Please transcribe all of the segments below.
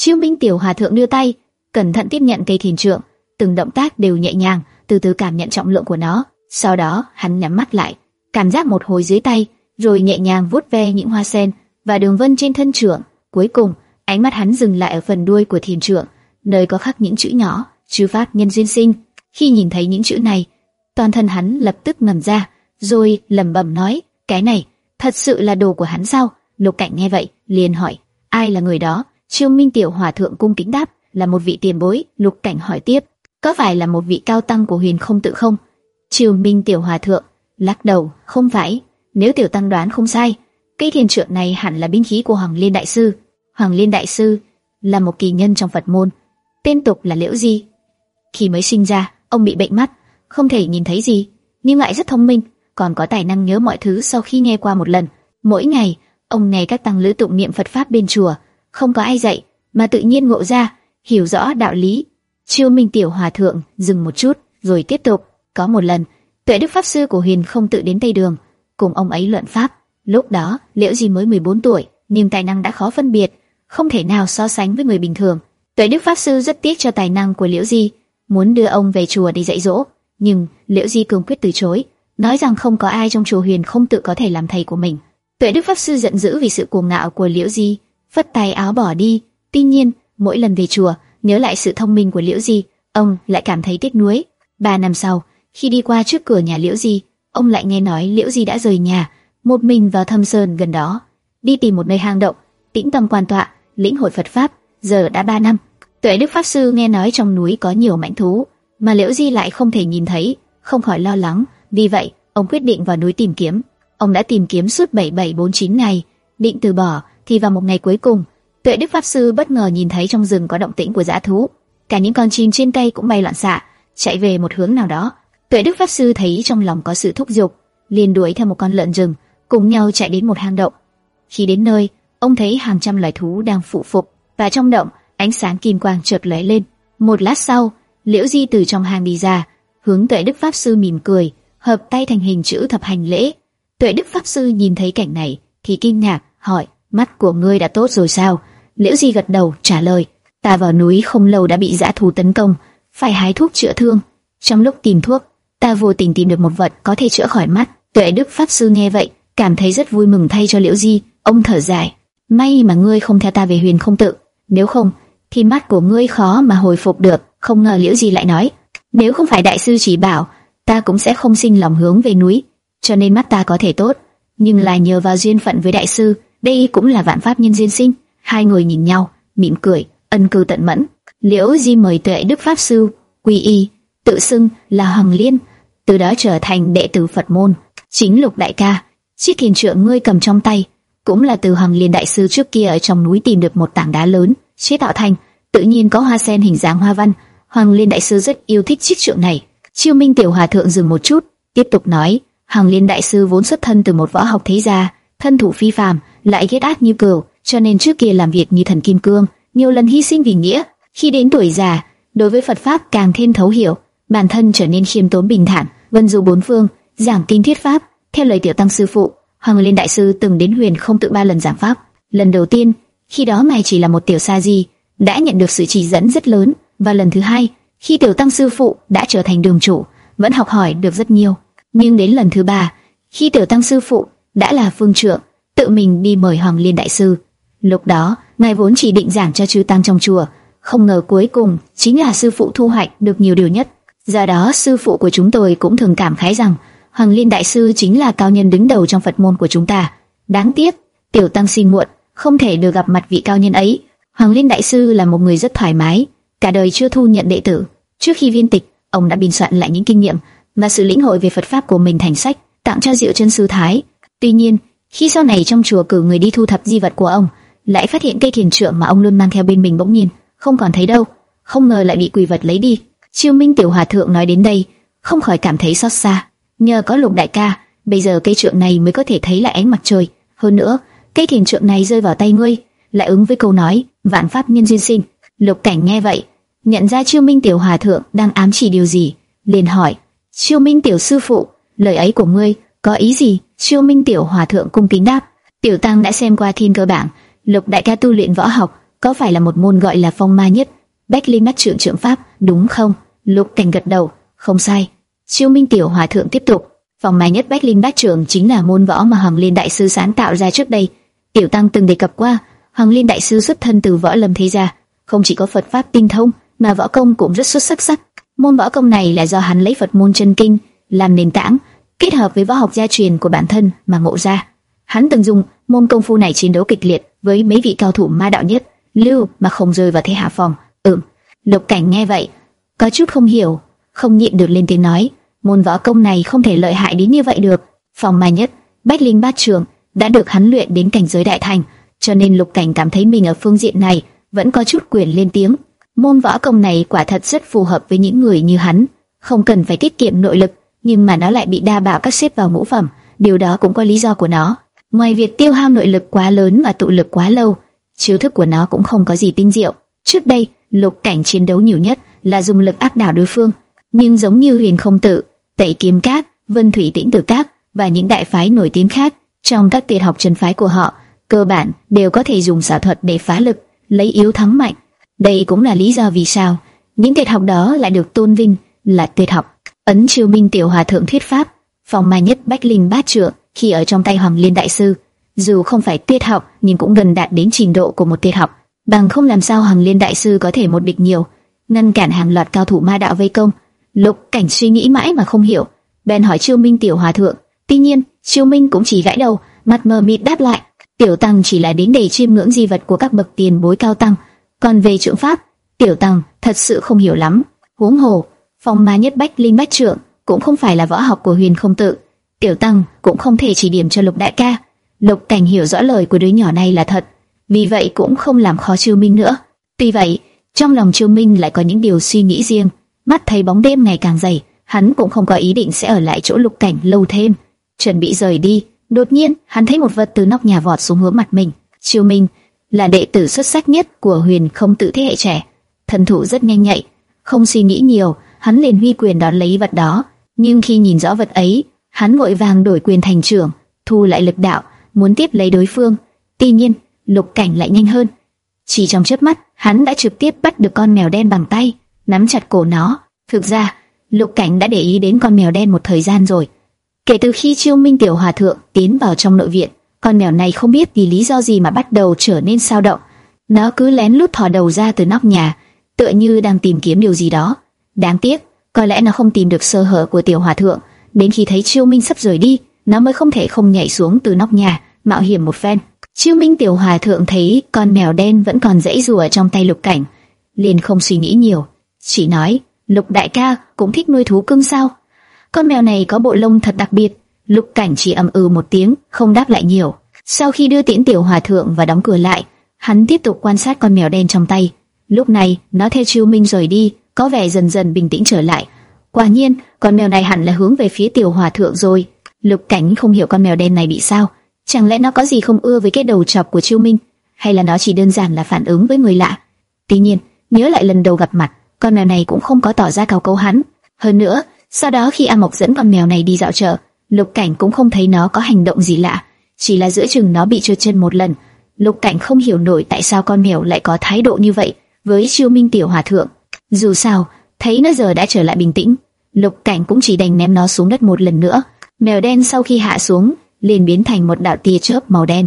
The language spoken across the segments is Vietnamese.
Chiêu Minh tiểu hòa thượng đưa tay, cẩn thận tiếp nhận cây thiền trượng, từng động tác đều nhẹ nhàng, từ từ cảm nhận trọng lượng của nó. Sau đó, hắn nhắm mắt lại, cảm giác một hồi dưới tay, rồi nhẹ nhàng vuốt ve những hoa sen và đường vân trên thân trượng. Cuối cùng, ánh mắt hắn dừng lại ở phần đuôi của thiền trượng, nơi có khắc những chữ nhỏ, chư pháp nhân duyên sinh. Khi nhìn thấy những chữ này, toàn thân hắn lập tức ngầm ra, rồi lẩm bẩm nói, cái này thật sự là đồ của hắn sao? Lục Cảnh nghe vậy, liền hỏi, ai là người đó? Trương Minh Tiểu Hòa thượng cung kính đáp, là một vị tiền bối. Lục Cảnh hỏi tiếp, có phải là một vị cao tăng của Huyền Không tự không? Trương Minh Tiểu Hòa thượng lắc đầu, không phải. Nếu Tiểu tăng đoán không sai, cây thiền trượng này hẳn là binh khí của Hoàng Liên đại sư. Hoàng Liên đại sư là một kỳ nhân trong Phật môn, tên tục là Liễu Di. Khi mới sinh ra, ông bị bệnh mắt, không thể nhìn thấy gì, nhưng lại rất thông minh, còn có tài năng nhớ mọi thứ sau khi nghe qua một lần. Mỗi ngày, ông nghe các tăng lữ tụng niệm Phật pháp bên chùa, không có ai dạy, mà tự nhiên ngộ ra, hiểu rõ đạo lý. Chiêu Minh tiểu hòa thượng dừng một chút, rồi tiếp tục. Có một lần, Tuệ Đức pháp sư của Huyền không tự đến Tây Đường, cùng ông ấy luận pháp. Lúc đó, Liễu Di mới 14 tuổi, nhưng tài năng đã khó phân biệt, không thể nào so sánh với người bình thường. Tuệ Đức pháp sư rất tiếc cho tài năng của Liễu Di, muốn đưa ông về chùa để dạy dỗ, nhưng Liễu Di cương quyết từ chối, nói rằng không có ai trong chùa Huyền không tự có thể làm thầy của mình. Tuệ Đức pháp sư giận dữ vì sự cuồng ngạo của Liễu Di, phất tay áo bỏ đi. Tuy nhiên, mỗi lần về chùa, nhớ lại sự thông minh của Liễu Di, ông lại cảm thấy tiếc nuối. Ba năm sau, khi đi qua trước cửa nhà Liễu Di, ông lại nghe nói Liễu Di đã rời nhà, một mình vào thâm sơn gần đó, đi tìm một nơi hang động, tĩnh tâm quan tọa, lĩnh hội Phật pháp. Giờ đã ba năm, Tuệ Đức pháp sư nghe nói trong núi có nhiều mãnh thú, mà Liễu Di lại không thể nhìn thấy, không khỏi lo lắng. Vì vậy, ông quyết định vào núi tìm kiếm. Ông đã tìm kiếm suốt 7749 ngày, định từ bỏ, thì vào một ngày cuối cùng, Tuệ Đức pháp sư bất ngờ nhìn thấy trong rừng có động tĩnh của dã thú, cả những con chim trên cây cũng bay loạn xạ, chạy về một hướng nào đó. Tuệ Đức pháp sư thấy trong lòng có sự thúc giục, liền đuổi theo một con lợn rừng, cùng nhau chạy đến một hang động. Khi đến nơi, ông thấy hàng trăm loài thú đang phụ phục, và trong động, ánh sáng kim quang chợt lóe lên. Một lát sau, Liễu Di từ trong hang đi ra, hướng Tuệ Đức pháp sư mỉm cười, hợp tay thành hình chữ thập hành lễ. Tuệ Đức pháp sư nhìn thấy cảnh này thì kinh ngạc, hỏi: "Mắt của ngươi đã tốt rồi sao?" Liễu Di gật đầu, trả lời: "Ta vào núi không lâu đã bị dã thú tấn công, phải hái thuốc chữa thương. Trong lúc tìm thuốc, ta vô tình tìm được một vật có thể chữa khỏi mắt." Tuệ Đức pháp sư nghe vậy, cảm thấy rất vui mừng thay cho Liễu Di, ông thở dài: "May mà ngươi không theo ta về Huyền Không Tự, nếu không, thì mắt của ngươi khó mà hồi phục được." Không ngờ Liễu Di lại nói: "Nếu không phải đại sư chỉ bảo, ta cũng sẽ không sinh lòng hướng về núi, cho nên mắt ta có thể tốt, nhưng là nhờ vào duyên phận với đại sư, đây cũng là vạn pháp nhân duyên sinh." Hai người nhìn nhau, mỉm cười, ân cư tận mẫn. Liễu Di mời Tuệ Đức pháp sư quy y, tự xưng là hằng Liên, từ đó trở thành đệ tử Phật môn. Chính Lục đại ca, chiếc thiền trượng ngươi cầm trong tay, cũng là từ hằng Liên đại sư trước kia ở trong núi tìm được một tảng đá lớn, chế tạo thành, tự nhiên có hoa sen hình dáng hoa văn. hằng Liên đại sư rất yêu thích chiếc trượng này. Chiêu Minh tiểu hòa thượng dừng một chút, tiếp tục nói, hằng Liên đại sư vốn xuất thân từ một võ học thế gia, thân thủ phi phàm, lại ghét ác như cừu, cho nên trước kia làm việc như thần kim cương, nhiều lần hy sinh vì nghĩa. Khi đến tuổi già, đối với Phật pháp càng thêm thấu hiểu, bản thân trở nên khiêm tốn bình thản, vân du bốn phương, giảng kinh thuyết pháp. Theo lời tiểu tăng sư phụ, Hoàng Liên đại sư từng đến Huyền không tự ba lần giảng pháp. Lần đầu tiên, khi đó ngài chỉ là một tiểu sa di, đã nhận được sự chỉ dẫn rất lớn, và lần thứ hai, khi tiểu tăng sư phụ đã trở thành đường chủ, vẫn học hỏi được rất nhiều. Nhưng đến lần thứ ba, khi tiểu tăng sư phụ đã là phương trưởng, tự mình đi mời Hoàng Liên đại sư. Lúc đó, ngài vốn chỉ định giảng cho chư tăng trong chùa, không ngờ cuối cùng chính là sư phụ thu hoạch được nhiều điều nhất. Do đó, sư phụ của chúng tôi cũng thường cảm khái rằng Hoàng Liên đại sư chính là cao nhân đứng đầu trong Phật môn của chúng ta. Đáng tiếc, tiểu tăng xin muộn, không thể được gặp mặt vị cao nhân ấy. Hoàng Liên đại sư là một người rất thoải mái, cả đời chưa thu nhận đệ tử. Trước khi viên tịch, ông đã biên soạn lại những kinh nghiệm và sự lĩnh hội về Phật pháp của mình thành sách, tặng cho Diệu Chân sư thái. Tuy nhiên, khi sau này trong chùa cử người đi thu thập di vật của ông, lại phát hiện cây thiền trượng mà ông luôn mang theo bên mình bỗng nhiên không còn thấy đâu, không ngờ lại bị quỷ vật lấy đi. Chiêu Minh tiểu hòa thượng nói đến đây, không khỏi cảm thấy xót xa. Nhờ có Lục đại ca, bây giờ cây trượng này mới có thể thấy lại ánh mặt trời. Hơn nữa, cây thiền trượng này rơi vào tay ngươi, lại ứng với câu nói vạn pháp nhân duyên sinh. Lục Cảnh nghe vậy, nhận ra Chiêu Minh tiểu hòa thượng đang ám chỉ điều gì, liền hỏi: Chiêu Minh tiểu sư phụ, lời ấy của ngươi có ý gì? Siêu Minh tiểu hòa thượng cung kính đáp: Tiểu tăng đã xem qua thiên cơ bảng, Lục đại ca tu luyện võ học có phải là một môn gọi là phong ma nhất, Bách Linh mắt trượng trượng pháp, đúng không? Lục Cảnh gật đầu, không sai. Siêu Minh tiểu hòa thượng tiếp tục, phong ma nhất Bách Linh bát trưởng chính là môn võ mà Hoàng Liên đại sư sáng tạo ra trước đây. Tiểu tăng từng đề cập qua, Hoàng Liên đại sư xuất thân từ võ lâm thế gia, không chỉ có Phật pháp tinh thông, mà võ công cũng rất xuất sắc sắc. Môn võ công này là do hắn lấy Phật môn chân kinh làm nền tảng, kết hợp với võ học gia truyền của bản thân mà ngộ ra. Hắn từng dùng môn công phu này chiến đấu kịch liệt với mấy vị cao thủ ma đạo nhất, lưu mà không rơi vào thế hạ phòng. Ừm, Lục Cảnh nghe vậy, có chút không hiểu, không nhịn được lên tiếng nói, môn võ công này không thể lợi hại đến như vậy được. Phòng ma nhất, Bách Linh Bát Trường đã được hắn luyện đến cảnh giới đại thành, cho nên Lục Cảnh cảm thấy mình ở phương diện này vẫn có chút quyền lên tiếng. Môn võ công này quả thật rất phù hợp với những người như hắn, không cần phải tiết kiệm nội lực, nhưng mà nó lại bị đa bạo các xếp vào ngũ phẩm, điều đó cũng có lý do của nó. Ngoài việc tiêu hao nội lực quá lớn và tụ lực quá lâu, chiêu thức của nó cũng không có gì tinh diệu. Trước đây, lục cảnh chiến đấu nhiều nhất là dùng lực áp đảo đối phương, nhưng giống như huyền không tự, tẩy kiếm cát, vân thủy tĩnh tử cát và những đại phái nổi tiếng khác trong các tuyệt học trần phái của họ, cơ bản đều có thể dùng xảo thuật để phá lực, lấy yếu thắng mạnh. Đây cũng là lý do vì sao những tuyệt học đó lại được tôn vinh là tuyệt học. Ấn Chiêu Minh tiểu hòa thượng thuyết pháp, phòng mai nhất bách linh bát trượng khi ở trong tay Hoàng Liên đại sư, dù không phải tuyệt học nhưng cũng gần đạt đến trình độ của một tuyệt học, bằng không làm sao Hoàng Liên đại sư có thể một địch nhiều, ngăn cản hàng loạt cao thủ ma đạo vây công. Lục Cảnh suy nghĩ mãi mà không hiểu, bèn hỏi Chiêu Minh tiểu hòa thượng. Tuy nhiên, Chiêu Minh cũng chỉ gãi đầu, mặt mờ mịt đáp lại, tiểu tăng chỉ là đến để chiêm ngưỡng di vật của các bậc tiền bối cao tăng, còn về trượng pháp, tiểu tăng thật sự không hiểu lắm. Huống hồ, phong ma nhất bách linh bách trượng cũng không phải là võ học của huyền không tự, tiểu tăng cũng không thể chỉ điểm cho lục đại ca. Lục cảnh hiểu rõ lời của đứa nhỏ này là thật, vì vậy cũng không làm khó Chiêu Minh nữa. Tuy vậy, trong lòng Chiêu Minh lại có những điều suy nghĩ riêng. Mắt thấy bóng đêm ngày càng dày, hắn cũng không có ý định sẽ ở lại chỗ lục cảnh lâu thêm. Chuẩn bị rời đi, đột nhiên hắn thấy một vật từ nóc nhà vọt xuống hướng mặt mình. Chiêu Minh là đệ tử xuất sắc nhất của Huyền Không Tự thế hệ trẻ, thần thủ rất nhanh nhạy, không suy nghĩ nhiều, hắn liền huy quyền đón lấy vật đó. Nhưng khi nhìn rõ vật ấy, hắn vội vàng đổi quyền thành trưởng, thu lại lực đạo, muốn tiếp lấy đối phương. Tuy nhiên, Lục Cảnh lại nhanh hơn. Chỉ trong chớp mắt, hắn đã trực tiếp bắt được con mèo đen bằng tay, nắm chặt cổ nó. Thực ra, Lục Cảnh đã để ý đến con mèo đen một thời gian rồi. Kể từ khi Chiêu Minh tiểu hòa thượng tiến vào trong nội viện, con mèo này không biết vì lý do gì mà bắt đầu trở nên sao động. Nó cứ lén lút thò đầu ra từ nóc nhà, tựa như đang tìm kiếm điều gì đó. Đáng tiếc, có lẽ nó không tìm được sơ hở của tiểu hòa thượng, đến khi thấy Chiêu Minh sắp rời đi, nó mới không thể không nhảy xuống từ nóc nhà, mạo hiểm một phen. Chiêu Minh tiểu hòa thượng thấy con mèo đen vẫn còn dãy rùa trong tay Lục Cảnh, liền không suy nghĩ nhiều, chỉ nói: "Lục đại ca cũng thích nuôi thú cưng sao?" Con mèo này có bộ lông thật đặc biệt. Lục Cảnh chỉ ầm ừ một tiếng, không đáp lại nhiều. Sau khi đưa tiễn tiểu hòa thượng và đóng cửa lại, hắn tiếp tục quan sát con mèo đen trong tay. Lúc này, nó theo Chiêu Minh rời đi, có vẻ dần dần bình tĩnh trở lại. Quả nhiên, con mèo này hẳn là hướng về phía tiểu hòa thượng rồi. Lục Cảnh không hiểu con mèo đen này bị sao, chẳng lẽ nó có gì không ưa với cái đầu chọc của Chiêu Minh, hay là nó chỉ đơn giản là phản ứng với người lạ. Tuy nhiên, nhớ lại lần đầu gặp mặt, con mèo này cũng không có tỏ ra cao cấu hắn. Hơn nữa, sau đó khi A Mộc dẫn con mèo này đi dạo chợ, Lục Cảnh cũng không thấy nó có hành động gì lạ, chỉ là giữa chừng nó bị trượt chân một lần. Lục Cảnh không hiểu nổi tại sao con mèo lại có thái độ như vậy với Chiêu Minh tiểu hòa thượng. Dù sao, thấy nó giờ đã trở lại bình tĩnh, Lục Cảnh cũng chỉ đành ném nó xuống đất một lần nữa. Mèo đen sau khi hạ xuống, liền biến thành một đạo tia chớp màu đen,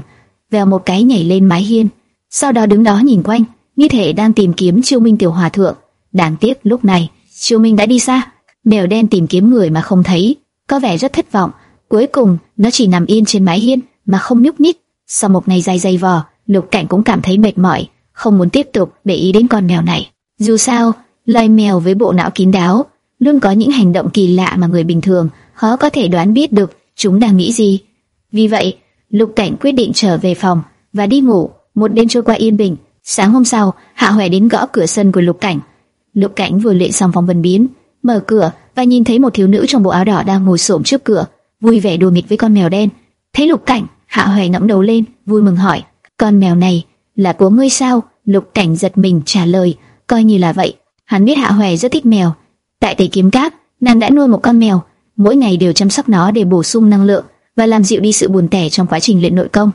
vèo một cái nhảy lên mái hiên, sau đó đứng đó nhìn quanh, như thể đang tìm kiếm Chiêu Minh tiểu hòa thượng. Đáng tiếc lúc này, Chiêu Minh đã đi xa. Mèo đen tìm kiếm người mà không thấy, có vẻ rất thất vọng. Cuối cùng, nó chỉ nằm yên trên mái hiên mà không nhúc nhích. Sau một ngày dài dày vò, Lục Cảnh cũng cảm thấy mệt mỏi, không muốn tiếp tục để ý đến con mèo này. Dù sao, loài mèo với bộ não kín đáo, luôn có những hành động kỳ lạ mà người bình thường khó có thể đoán biết được chúng đang nghĩ gì. Vì vậy, Lục Cảnh quyết định trở về phòng và đi ngủ. Một đêm trôi qua yên bình. Sáng hôm sau, Hạ Hoè đến gõ cửa sân của Lục Cảnh. Lục Cảnh vừa luyện xong phòng vân biến, mở cửa và nhìn thấy một thiếu nữ trong bộ áo đỏ đang ngồi xổm trước cửa, vui vẻ đùa nghịch với con mèo đen. Thấy Lục Cảnh, Hạ Hoè ngẩng đầu lên, vui mừng hỏi: "Con mèo này là của ngươi sao?" Lục Cảnh giật mình trả lời: "Coi như là vậy." Hắn biết Hạ Hoè rất thích mèo. Tại Tây Kiếm Cáp, nàng đã nuôi một con mèo, mỗi ngày đều chăm sóc nó để bổ sung năng lượng và làm dịu đi sự buồn tẻ trong quá trình luyện nội công.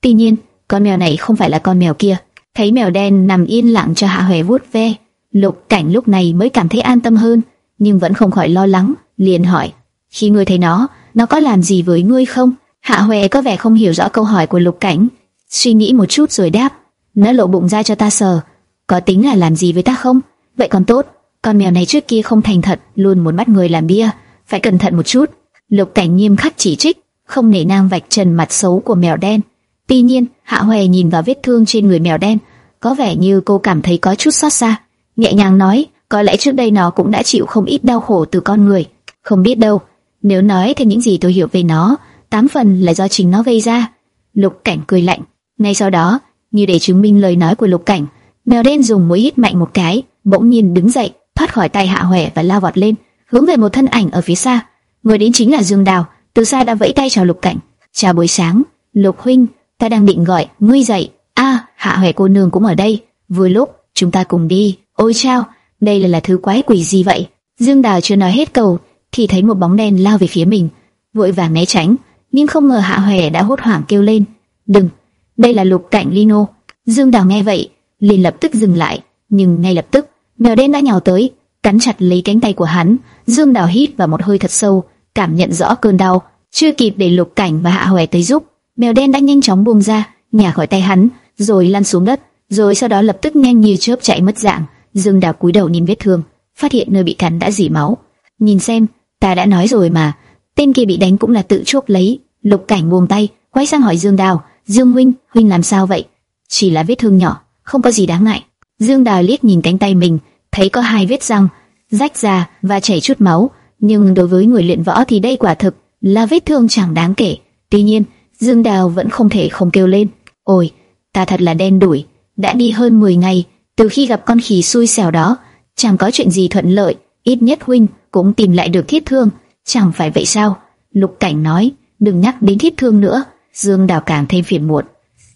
Tuy nhiên, con mèo này không phải là con mèo kia. thấy mèo đen nằm yên lặng cho Hạ Huệ vuốt ve, Lục Cảnh lúc này mới cảm thấy an tâm hơn, nhưng vẫn không khỏi lo lắng, liền hỏi: "Khi ngươi thấy nó, nó có làm gì với ngươi không?" Hạ Huệ có vẻ không hiểu rõ câu hỏi của Lục Cảnh, suy nghĩ một chút rồi đáp: "Nó lộ bụng ra cho ta sờ, có tính là làm gì với ta không? Vậy còn tốt, con mèo này trước kia không thành thật, luôn muốn bắt người làm bia, phải cẩn thận một chút." Lục Cảnh nghiêm khắc chỉ trích, không nể nang vạch trần mặt xấu của mèo đen. Tuy nhiên, Hạ hoè nhìn vào vết thương trên người mèo đen, có vẻ như cô cảm thấy có chút xót xa, nhẹ nhàng nói, có lẽ trước đây nó cũng đã chịu không ít đau khổ từ con người, không biết đâu. Nếu nói thêm những gì tôi hiểu về nó, tám phần là do chính nó gây ra. Lục Cảnh cười lạnh. Ngay sau đó, như để chứng minh lời nói của Lục Cảnh, mèo đen dùng mũi hít mạnh một cái, bỗng nhiên đứng dậy, thoát khỏi tay Hạ Huệ và lao vọt lên, hướng về một thân ảnh ở phía xa. Người đến chính là Dương Đào, từ xa đã vẫy tay chào Lục Cảnh. "Chào buổi sáng, Lục huynh, ta đang định gọi ngươi dậy." "A, Hạ Huệ cô nương cũng ở đây." Vừa lúc, chúng ta cùng đi. Ôi chao, đây là là thứ quái quỷ gì vậy? Dương Đào chưa nói hết câu, thì thấy một bóng đen lao về phía mình, vội vàng né tránh, nhưng không ngờ Hạ Huệ đã hốt hoảng kêu lên, "Đừng, đây là Lục Cảnh Lino." Dương Đào nghe vậy, liền lập tức dừng lại, nhưng ngay lập tức, mèo đen đã nhào tới, cắn chặt lấy cánh tay của hắn. Dương Đào hít vào một hơi thật sâu, cảm nhận rõ cơn đau, chưa kịp để Lục Cảnh và Hạ hoè tới giúp, mèo đen đã nhanh chóng buông ra, nhả khỏi tay hắn, rồi lăn xuống đất, rồi sau đó lập tức nhanh như chớp chạy mất dạng. Dương Đào cúi đầu nhìn vết thương, phát hiện nơi bị cắn đã dỉ máu. Nhìn xem, ta đã nói rồi mà, tên kia bị đánh cũng là tự chuốc lấy. Lục Cảnh buông tay, quay sang hỏi Dương Đào, Dương huynh, huynh làm sao vậy? Chỉ là vết thương nhỏ, không có gì đáng ngại. Dương Đào liếc nhìn cánh tay mình, thấy có hai vết răng rách ra và chảy chút máu, nhưng đối với người luyện võ thì đây quả thực là vết thương chẳng đáng kể. Tuy nhiên, Dương Đào vẫn không thể không kêu lên. Ôi, ta thật là đen đủi, đã đi hơn 10 ngày, từ khi gặp con khỉ xui xẻo đó, chẳng có chuyện gì thuận lợi, ít nhất huynh cũng tìm lại được thiết thương, chẳng phải vậy sao? Lục Cảnh nói, đừng nhắc đến thiết thương nữa. Dương Đào càng thêm phiền muộn.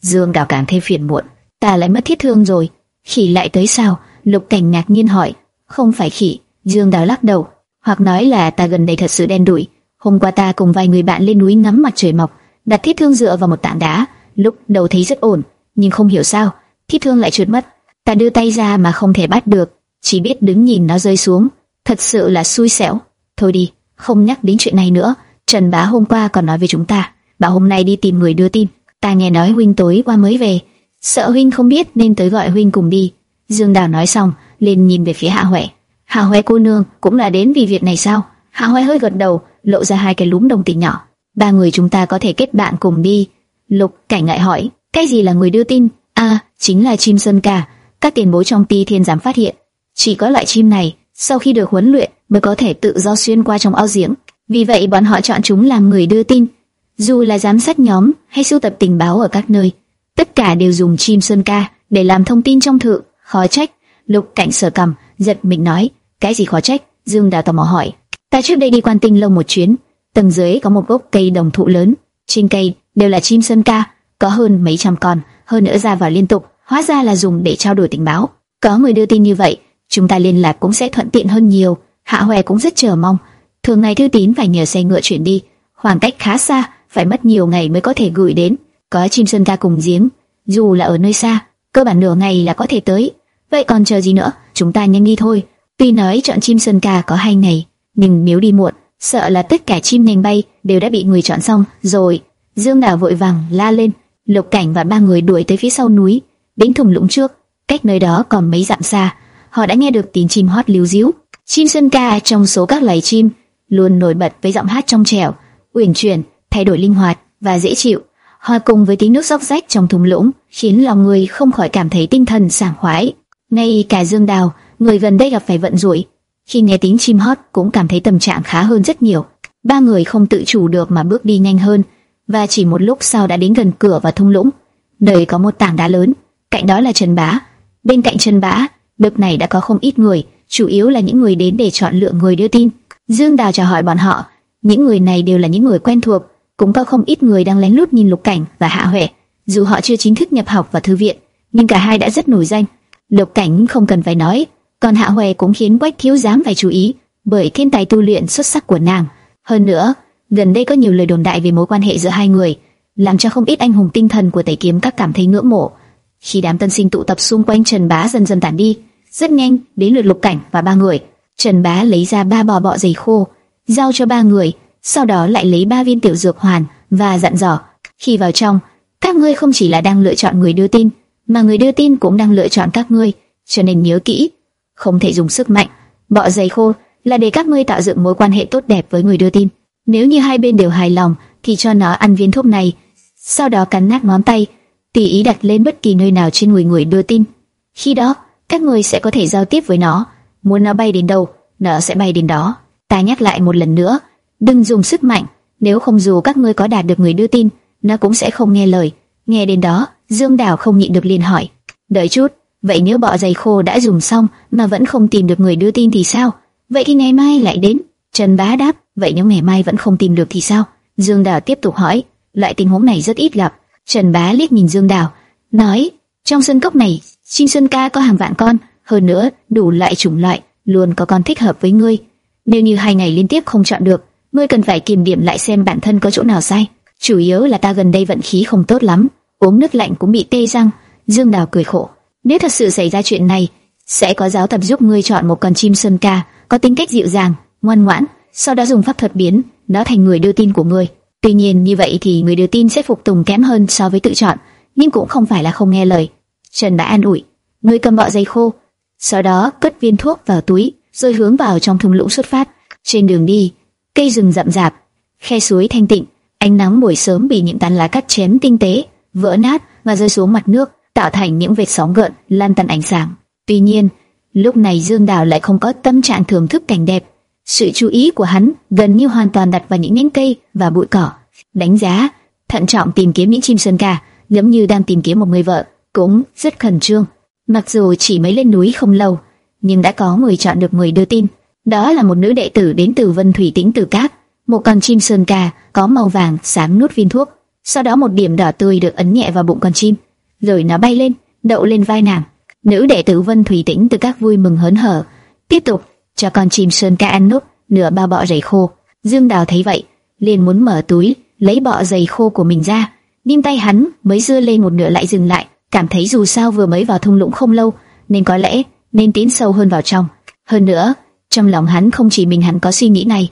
Dương Đào càng thêm phiền muộn. Ta lại mất thiết thương rồi. Khỉ lại tới sao? Lục Cảnh ngạc nhiên hỏi. Không phải khỉ. Dương Đào lắc đầu, hoặc nói là ta gần đây thật sự đen đủi. Hôm qua ta cùng vài người bạn lên núi ngắm mặt trời mọc, đặt thiết thương dựa vào một tảng đá. Lúc đầu thấy rất ổn, nhưng không hiểu sao, thiết thương lại trượt mất. Ta đưa tay ra mà không thể bắt được, chỉ biết đứng nhìn nó rơi xuống. Thật sự là xui xẻo. Thôi đi, không nhắc đến chuyện này nữa. Trần Bá hôm qua còn nói với chúng ta, bảo hôm nay đi tìm người đưa tin. Ta nghe nói huynh tối qua mới về, sợ huynh không biết nên tới gọi huynh cùng đi. Dương Đào nói xong, liền nhìn về phía Hạ Huệ. Hạ Huệ cô nương cũng là đến vì việc này sao? Hạ Huệ hơi gật đầu, lộ ra hai cái lúm đồng tiền nhỏ. Ba người chúng ta có thể kết bạn cùng đi. Lục Cảnh ngại hỏi, cái gì là người đưa tin? À, chính là chim sơn ca. Các tiền bối trong ti thiên giám phát hiện, chỉ có loại chim này sau khi được huấn luyện mới có thể tự do xuyên qua trong ao giếng. Vì vậy bọn họ chọn chúng làm người đưa tin. Dù là giám sát nhóm hay sưu tập tình báo ở các nơi, tất cả đều dùng chim sơn ca để làm thông tin trong thượng. Khó trách. Lục Cảnh sở cầm giật mình nói, cái gì khó trách? Dương Đào tò mò hỏi. Ta trước đây đi quan tinh lâu một chuyến, tầng dưới có một gốc cây đồng thụ lớn, trên cây đều là chim sơn ca, có hơn mấy trăm con, hơn nữa ra vào liên tục, hóa ra là dùng để trao đổi tình báo. Có người đưa tin như vậy, chúng ta liên lạc cũng sẽ thuận tiện hơn nhiều. Hạ Hoè cũng rất chờ mong. Thường ngày thư tín phải nhờ xe ngựa chuyển đi, khoảng cách khá xa, phải mất nhiều ngày mới có thể gửi đến. Có chim sơn ca cùng giếng, dù là ở nơi xa, cơ bản nửa ngày là có thể tới. Vậy còn chờ gì nữa, chúng ta nhanh đi thôi. Tuy nói chọn chim sơn ca có hai ngày, nhưng nếu đi muộn, sợ là tất cả chim nhanh bay đều đã bị người chọn xong rồi. Dương Đào vội vàng la lên, Lục Cảnh và ba người đuổi tới phía sau núi, đến thùng lũng trước, cách nơi đó còn mấy dặm xa. Họ đã nghe được tiếng chim hót líu díu. Chim sơn ca trong số các loài chim luôn nổi bật với giọng hát trong trẻo, uyển chuyển, thay đổi linh hoạt và dễ chịu. Hòa cùng với tiếng nước róc rách trong thùng lũng, khiến lòng người không khỏi cảm thấy tinh thần sảng khoái. Ngay cả Dương Đào, người gần đây gặp phải vận rủi, khi nghe tiếng chim hót cũng cảm thấy tâm trạng khá hơn rất nhiều. Ba người không tự chủ được mà bước đi nhanh hơn, và chỉ một lúc sau đã đến gần cửa và thung lũng. Nơi có một tảng đá lớn, cạnh đó là Trần Bá. Bên cạnh Trần Bá, lúc này đã có không ít người, chủ yếu là những người đến để chọn lựa người đưa tin. Dương Đào chào hỏi bọn họ, những người này đều là những người quen thuộc, cũng có không ít người đang lén lút nhìn Lục Cảnh và Hạ Huệ. Dù họ chưa chính thức nhập học vào thư viện, nhưng cả hai đã rất nổi danh. Lục Cảnh không cần phải nói, còn Hạ Huệ cũng khiến Quách Thiếu Giám phải chú ý, bởi thiên tài tu luyện xuất sắc của nàng. Hơn nữa, gần đây có nhiều lời đồn đại về mối quan hệ giữa hai người, làm cho không ít anh hùng tinh thần của Tẩy Kiếm các cảm thấy ngưỡng mộ. Khi đám tân sinh tụ tập xung quanh Trần Bá dần dần tản đi, rất nhanh đến lượt Lục Cảnh và ba người. Trần Bá lấy ra ba bò bọ dày khô, giao cho ba người, sau đó lại lấy ba viên tiểu dược hoàn và dặn dò: khi vào trong, các ngươi không chỉ là đang lựa chọn người đưa tin, mà người đưa tin cũng đang lựa chọn các ngươi, cho nên nhớ kỹ, không thể dùng sức mạnh. Bọ giày khô là để các ngươi tạo dựng mối quan hệ tốt đẹp với người đưa tin. Nếu như hai bên đều hài lòng, thì cho nó ăn viên thuốc này, sau đó cắn nát ngón tay, tùy ý đặt lên bất kỳ nơi nào trên người người đưa tin. Khi đó, các ngươi sẽ có thể giao tiếp với nó, muốn nó bay đến đâu, nó sẽ bay đến đó. Ta nhắc lại một lần nữa, đừng dùng sức mạnh, nếu không dù các ngươi có đạt được người đưa tin, nó cũng sẽ không nghe lời. Nghe đến đó, Dương Đào không nhịn được liền hỏi, đợi chút, vậy nếu bọ giày khô đã dùng xong mà vẫn không tìm được người đưa tin thì sao? Vậy thì ngày mai lại đến. Trần Bá đáp, vậy nếu ngày mai vẫn không tìm được thì sao? Dương Đào tiếp tục hỏi, loại tình huống này rất ít gặp. Trần Bá liếc nhìn Dương Đào, nói, trong sân cốc này, chim sơn ca có hàng vạn con, hơn nữa đủ loại chủng loại, luôn có con thích hợp với ngươi. Nếu như hai ngày liên tiếp không chọn được, ngươi cần phải kiểm điểm lại xem bản thân có chỗ nào sai. Chủ yếu là ta gần đây vận khí không tốt lắm, uống nước lạnh cũng bị tê răng. Dương Đào cười khổ, nếu thật sự xảy ra chuyện này, sẽ có giáo tập giúp ngươi chọn một con chim sơn ca có tính cách dịu dàng, ngoan ngoãn, sau đó dùng pháp thuật biến nó thành người đưa tin của ngươi. Tuy nhiên như vậy thì người đưa tin sẽ phục tùng kém hơn so với tự chọn, nhưng cũng không phải là không nghe lời. Trần đã an ủi, ngươi cầm bọ dây khô, sau đó cất viên thuốc vào túi, rồi hướng vào trong thung lũng xuất phát. Trên đường đi, cây rừng rậm rạp, khe suối thanh tịnh, ánh nắng buổi sớm bị những tán lá cắt chém tinh tế, vỡ nát và rơi xuống mặt nước, tạo thành những vệt sóng gợn lan tăn ánh sáng. Tuy nhiên, lúc này Dương Đào lại không có tâm trạng thưởng thức cảnh đẹp, sự chú ý của hắn gần như hoàn toàn đặt vào những nhánh cây và bụi cỏ, đánh giá, thận trọng tìm kiếm những chim sơn ca, giống như đang tìm kiếm một người vợ, cũng rất khẩn trương. Mặc dù chỉ mới lên núi không lâu, nhưng đã có người chọn được người đưa tin. Đó là một nữ đệ tử đến từ Vân Thủy Tĩnh Tử Cát, một con chim sơn ca có màu vàng sáng nuốt viên thuốc. Sau đó một điểm đỏ tươi được ấn nhẹ vào bụng con chim, rồi nó bay lên, đậu lên vai nàng. Nữ đệ tử Vân Thủy Tĩnh từ các vui mừng hớn hở, tiếp tục cho con chim sơn ca ăn nốt nửa bao bọ giày khô. Dương Đào thấy vậy, liền muốn mở túi lấy bọ giày khô của mình ra, nhưng tay hắn mới dưa lên một nửa lại dừng lại, cảm thấy dù sao vừa mới vào thung lũng không lâu, nên có lẽ nên tiến sâu hơn vào trong. Hơn nữa, trong lòng hắn không chỉ mình hắn có suy nghĩ này.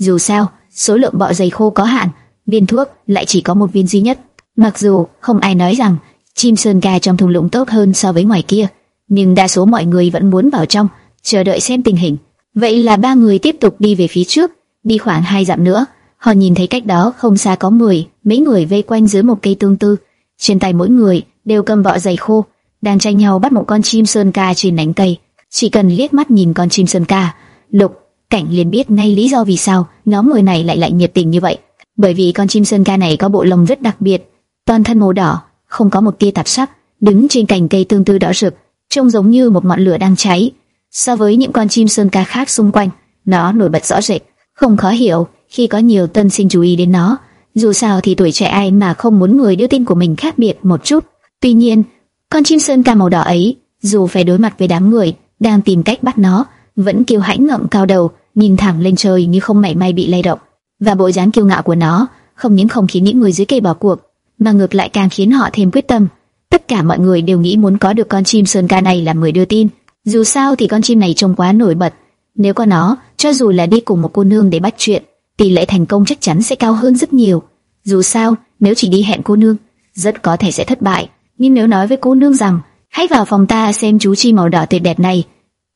Dù sao, số lượng bọ giày khô có hạn, viên thuốc lại chỉ có một viên duy nhất. Mặc dù không ai nói rằng chim sơn ca trong thung lũng tốt hơn so với ngoài kia, nhưng đa số mọi người vẫn muốn vào trong chờ đợi xem tình hình. Vậy là ba người tiếp tục đi về phía trước, đi khoảng hai dặm nữa, họ nhìn thấy cách đó không xa có mười mấy người vây quanh dưới một cây tương tư, trên tay mỗi người đều cầm bọ giày khô, đang tranh nhau bắt một con chim sơn ca trên nhánh cây. Chỉ cần liếc mắt nhìn con chim sơn ca, Lục Cảnh liền biết ngay lý do vì sao nhóm người này lại lại nhiệt tình như vậy. Bởi vì con chim sơn ca này có bộ lông rất đặc biệt, toàn thân màu đỏ, không có một tia tạp sắc, đứng trên cành cây tương tư đỏ rực, trông giống như một ngọn lửa đang cháy. So với những con chim sơn ca khác xung quanh, nó nổi bật rõ rệt, không khó hiểu khi có nhiều tân sinh chú ý đến nó. Dù sao thì tuổi trẻ ai mà không muốn người đưa tin của mình khác biệt một chút. Tuy nhiên, con chim sơn ca màu đỏ ấy, dù phải đối mặt với đám người đang tìm cách bắt nó, vẫn kiêu hãnh ngậm cao đầu, nhìn thẳng lên trời như không mảy may bị lay động. Và bộ dáng kiêu ngạo của nó không những không khiến những người dưới cây bỏ cuộc, mà ngược lại càng khiến họ thêm quyết tâm. Tất cả mọi người đều nghĩ muốn có được con chim sơn ca này làm người đưa tin. Dù sao thì con chim này trông quá nổi bật, nếu có nó, cho dù là đi cùng một cô nương để bắt chuyện, tỷ lệ thành công chắc chắn sẽ cao hơn rất nhiều. Dù sao, nếu chỉ đi hẹn cô nương, rất có thể sẽ thất bại. Nhưng nếu nói với cô nương rằng, hãy vào phòng ta xem chú chim màu đỏ tuyệt đẹp này,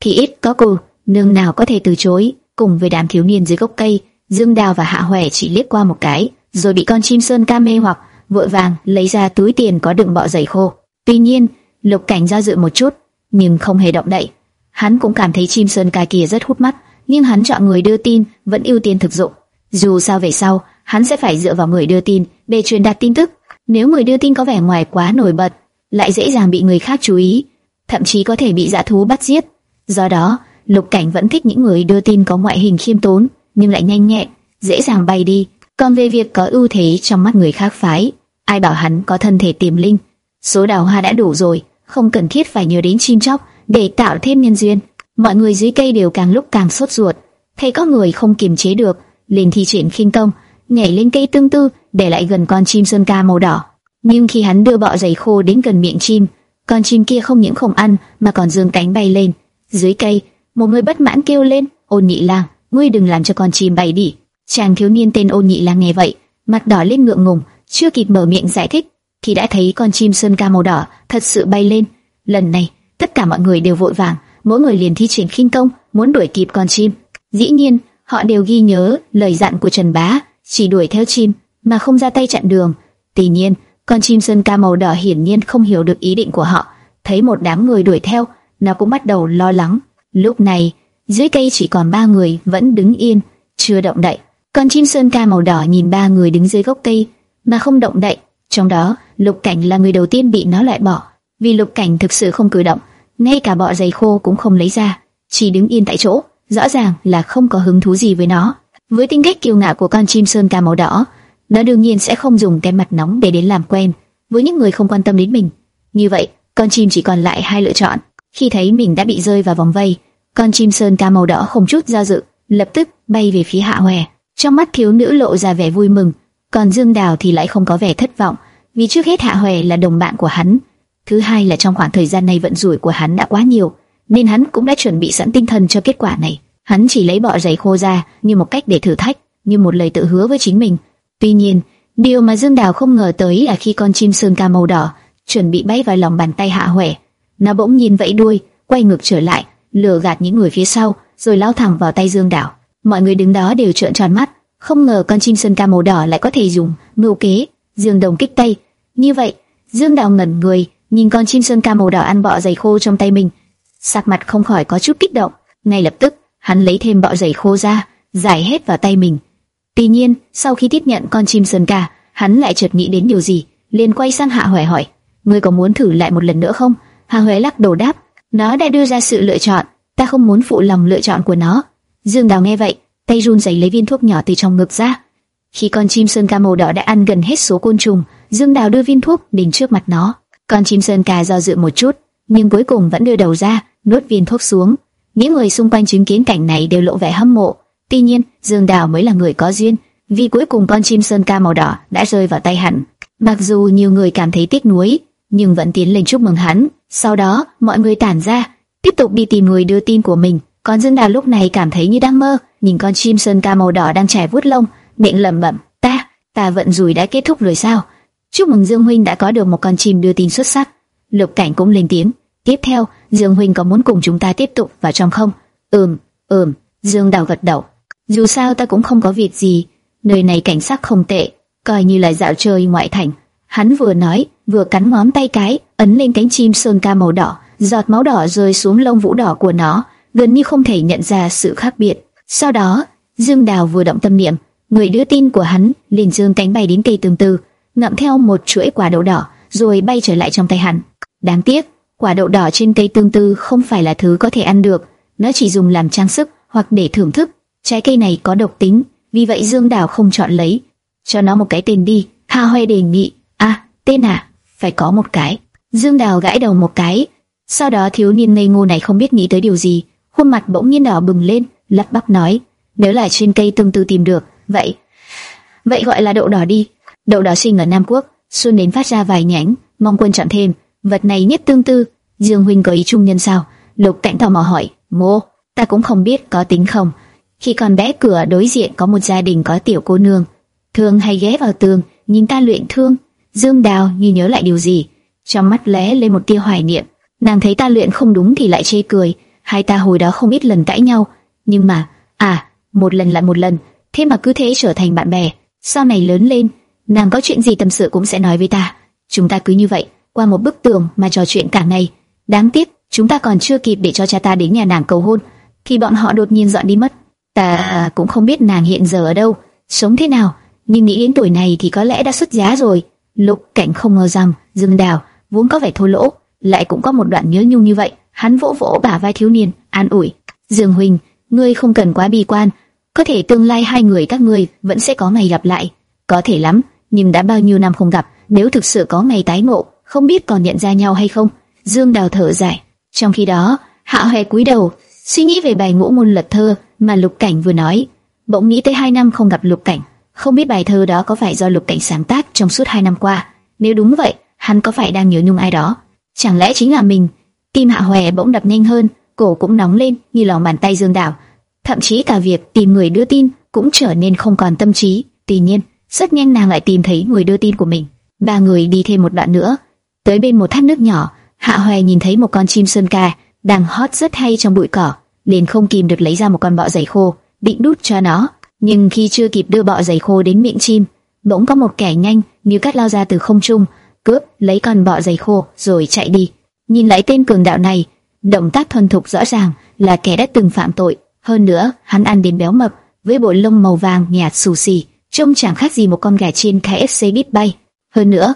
thì ít có cô nương nào có thể từ chối. Cùng với đám thiếu niên dưới gốc cây, Dương Đào và Hạ Hoè chỉ liếc qua một cái, rồi bị con chim sơn ca mê hoặc vội vàng lấy ra túi tiền có đựng bọ giày khô. Tuy nhiên, Lục Cảnh do dự một chút, nhưng không hề động đậy. Hắn cũng cảm thấy chim sơn ca kia rất hút mắt, nhưng hắn chọn người đưa tin vẫn ưu tiên thực dụng. Dù sao về sau, hắn sẽ phải dựa vào người đưa tin để truyền đạt tin tức. Nếu người đưa tin có vẻ ngoài quá nổi bật, lại dễ dàng bị người khác chú ý, thậm chí có thể bị dã thú bắt giết. Do đó, Lục Cảnh vẫn thích những người đưa tin có ngoại hình khiêm tốn, nhưng lại nhanh nhẹn, dễ dàng bay đi. Còn về việc có ưu thế trong mắt người khác phái, ai bảo hắn có thân thể tiềm linh, số đào hoa đã đủ rồi, không cần thiết phải nhớ đến chim chóc để tạo thêm nhân duyên. Mọi người dưới cây đều càng lúc càng sốt ruột, thấy có người không kiềm chế được, liền thi triển khinh công, nhảy lên cây tương tư để lại gần con chim sơn ca màu đỏ. Nhưng khi hắn đưa bọ giày khô đến gần miệng chim, con chim kia không những không ăn mà còn dương cánh bay lên. Dưới cây, một người bất mãn kêu lên, ôn nhị lang, ngươi đừng làm cho con chim bay đi. Chàng thiếu niên tên ôn nhị lang nghe vậy, mặt đỏ lên ngượng ngùng, chưa kịp mở miệng giải thích, thì đã thấy con chim sơn ca màu đỏ thật sự bay lên. Lần này, tất cả mọi người đều vội vàng, mỗi người liền thi triển khinh công, muốn đuổi kịp con chim. Dĩ nhiên, họ đều ghi nhớ lời dặn của Trần Bá, chỉ đuổi theo chim mà không ra tay chặn đường. Tuy nhiên, con chim sơn ca màu đỏ hiển nhiên không hiểu được ý định của họ, thấy một đám người đuổi theo, nó cũng bắt đầu lo lắng. Lúc này, dưới cây chỉ còn ba người vẫn đứng yên, chưa động đậy. Con chim sơn ca màu đỏ nhìn ba người đứng dưới gốc cây mà không động đậy. Trong đó, Lục Cảnh là người đầu tiên bị nó loại bỏ, vì Lục Cảnh thực sự không cử động, ngay cả bọ giày khô cũng không lấy ra, chỉ đứng yên tại chỗ, rõ ràng là không có hứng thú gì với nó. Với tính cách kiêu ngạo của con chim sơn ca màu đỏ, nó đương nhiên sẽ không dùng cái mặt nóng để đến làm quen với những người không quan tâm đến mình. Như vậy, con chim chỉ còn lại hai lựa chọn. Khi thấy mình đã bị rơi vào vòng vây, con chim sơn ca màu đỏ không chút do dự, lập tức bay về phía Hạ Hoè. Trong mắt thiếu nữ lộ ra vẻ vui mừng, còn Dương Đào thì lại không có vẻ thất vọng, vì trước hết Hạ Hoè là đồng bạn của hắn. Thứ hai là trong khoảng thời gian này vận rủi của hắn đã quá nhiều, nên hắn cũng đã chuẩn bị sẵn tinh thần cho kết quả này. Hắn chỉ lấy bọ giày khô ra như một cách để thử thách, như một lời tự hứa với chính mình. Tuy nhiên, điều mà Dương Đào không ngờ tới là khi con chim sơn ca màu đỏ chuẩn bị bay vào lòng bàn tay Hạ hoè nó bỗng nhìn vẫy đuôi, quay ngược trở lại, lừa gạt những người phía sau, rồi lao thẳng vào tay Dương Đào. Mọi người đứng đó đều trợn tròn mắt, không ngờ con chim sơn ca màu đỏ lại có thể dùng mưu kế Dương Đồng kích tay. Như vậy, Dương Đào ngẩn người, nhìn con chim sơn ca màu đỏ ăn bọ giày khô trong tay mình, sắc mặt không khỏi có chút kích động. Ngay lập tức, hắn lấy thêm bọ giày khô ra, giải hết vào tay mình. Tuy nhiên, sau khi tiếp nhận con chim sơn ca, hắn lại chợt nghĩ đến điều gì, liền quay sang Hạ Huệ hỏi: "Ngươi có muốn thử lại một lần nữa không?" Hạ Huệ lắc đầu đáp: "Nó đã đưa ra sự lựa chọn, ta không muốn phụ lòng lựa chọn của nó." Dương Đào nghe vậy, tay run rẩy lấy viên thuốc nhỏ từ trong ngực ra. Khi con chim sơn ca màu đỏ đã ăn gần hết số côn trùng, Dương Đào đưa viên thuốc đến trước mặt nó. Con chim sơn ca do dự một chút, nhưng cuối cùng vẫn đưa đầu ra, nuốt viên thuốc xuống. Những người xung quanh chứng kiến cảnh này đều lộ vẻ hâm mộ. Tuy nhiên, Dương Đào mới là người có duyên, vì cuối cùng con chim sơn ca màu đỏ đã rơi vào tay hắn. Mặc dù nhiều người cảm thấy tiếc nuối, nhưng vẫn tiến lên chúc mừng hắn. Sau đó, mọi người tản ra, tiếp tục đi tìm người đưa tin của mình. Còn Dương Đào lúc này cảm thấy như đang mơ, nhìn con chim sơn ca màu đỏ đang trải vuốt lông, miệng lẩm bẩm: "Ta, ta vận rủi đã kết thúc rồi sao? Chúc mừng Dương huynh đã có được một con chim đưa tin xuất sắc." Lục Cảnh cũng lên tiếng: "Tiếp theo, Dương huynh có muốn cùng chúng ta tiếp tục vào trong không?" "Ừm, ừm." Dương Đào gật đầu. "Dù sao ta cũng không có việc gì, nơi này cảnh sắc không tệ, coi như là dạo chơi ngoại thành." Hắn vừa nói, vừa cắn ngón tay cái, ấn lên cánh chim sơn ca màu đỏ, giọt máu đỏ rơi xuống lông vũ đỏ của nó, gần như không thể nhận ra sự khác biệt. Sau đó, Dương Đào vừa động tâm niệm, người đưa tin của hắn liền dương cánh bay đến cây tương tư, ngậm theo một chuỗi quả đậu đỏ, rồi bay trở lại trong tay hắn. Đáng tiếc, quả đậu đỏ trên cây tương tư không phải là thứ có thể ăn được, nó chỉ dùng làm trang sức hoặc để thưởng thức. Trái cây này có độc tính, vì vậy Dương Đào không chọn lấy, cho nó một cái tên đi. Hà Hoè đề nghị, à, tên à, phải có một cái. Dương Đào gãi đầu một cái, sau đó thiếu niên ngây ngô này không biết nghĩ tới điều gì, khuôn mặt bỗng nhiên đỏ bừng lên, lắp bắp nói, nếu là trên cây tương tư tìm được, vậy, vậy gọi là đậu đỏ đi. Đậu đỏ sinh ở Nam Quốc, xuân đến phát ra vài nhánh, mong quân chọn thêm. Vật này nhất tương tư, Dương huynh có ý trung nhân sao? Lục Cảnh tò mò hỏi, mô ta cũng không biết có tính không. Khi còn bé cửa đối diện có một gia đình có tiểu cô nương, thường hay ghé vào tường nhìn ta luyện thương. Dương Đào như nhớ lại điều gì, trong mắt lóe lên một tia hoài niệm. Nàng thấy ta luyện không đúng thì lại chê cười, hai ta hồi đó không ít lần cãi nhau, nhưng mà, à, một lần lại một lần, thế mà cứ thế trở thành bạn bè. Sau này lớn lên, nàng có chuyện gì tâm sự cũng sẽ nói với ta. Chúng ta cứ như vậy, qua một bức tường mà trò chuyện cả ngày. Đáng tiếc, chúng ta còn chưa kịp để cho cha ta đến nhà nàng cầu hôn, thì bọn họ đột nhiên dọn đi mất. Ta cũng không biết nàng hiện giờ ở đâu, sống thế nào, nhưng nghĩ đến tuổi này thì có lẽ đã xuất giá rồi. Lục Cảnh không ngờ rằng Dương Đào vốn có vẻ thô lỗ, lại cũng có một đoạn nhớ nhung như vậy. Hắn vỗ vỗ bả vai thiếu niên, an ủi: Dương huynh, ngươi không cần quá bi quan, có thể tương lai hai người các ngươi vẫn sẽ có ngày gặp lại. Có thể lắm, nhưng đã bao nhiêu năm không gặp, nếu thực sự có ngày tái ngộ, không biết còn nhận ra nhau hay không. Dương Đào thở dài. Trong khi đó, Hạ Hoè cúi đầu, suy nghĩ về bài ngũ môn lật thơ mà Lục Cảnh vừa nói. Bỗng nghĩ tới hai năm không gặp Lục Cảnh, không biết bài thơ đó có phải do Lục Cảnh sáng tác trong suốt hai năm qua. Nếu đúng vậy, hắn có phải đang nhớ nhung ai đó? chẳng lẽ chính là mình? Tim Hạ Hoè bỗng đập nhanh hơn, cổ cũng nóng lên như lòng bàn tay Dương Đào. Thậm chí cả việc tìm người đưa tin cũng trở nên không còn tâm trí. Tuy nhiên, rất nhanh nàng lại tìm thấy người đưa tin của mình. Ba người đi thêm một đoạn nữa, tới bên một thác nước nhỏ, Hạ Hoè nhìn thấy một con chim sơn ca đang hót rất hay trong bụi cỏ, liền không kìm được lấy ra một con bọ giày khô, định đút cho nó. Nhưng khi chưa kịp đưa bọ giày khô đến miệng chim, bỗng có một kẻ nhanh như cắt lao ra từ không trung, cướp lấy con bọ giày khô rồi chạy đi. Nhìn lại tên cường đạo này, động tác thuần thục rõ ràng là kẻ đã từng phạm tội. Hơn nữa, hắn ăn đến béo mập, với bộ lông màu vàng nhạt xù xì, trông chẳng khác gì một con gà trên KFC biết bay. Hơn nữa,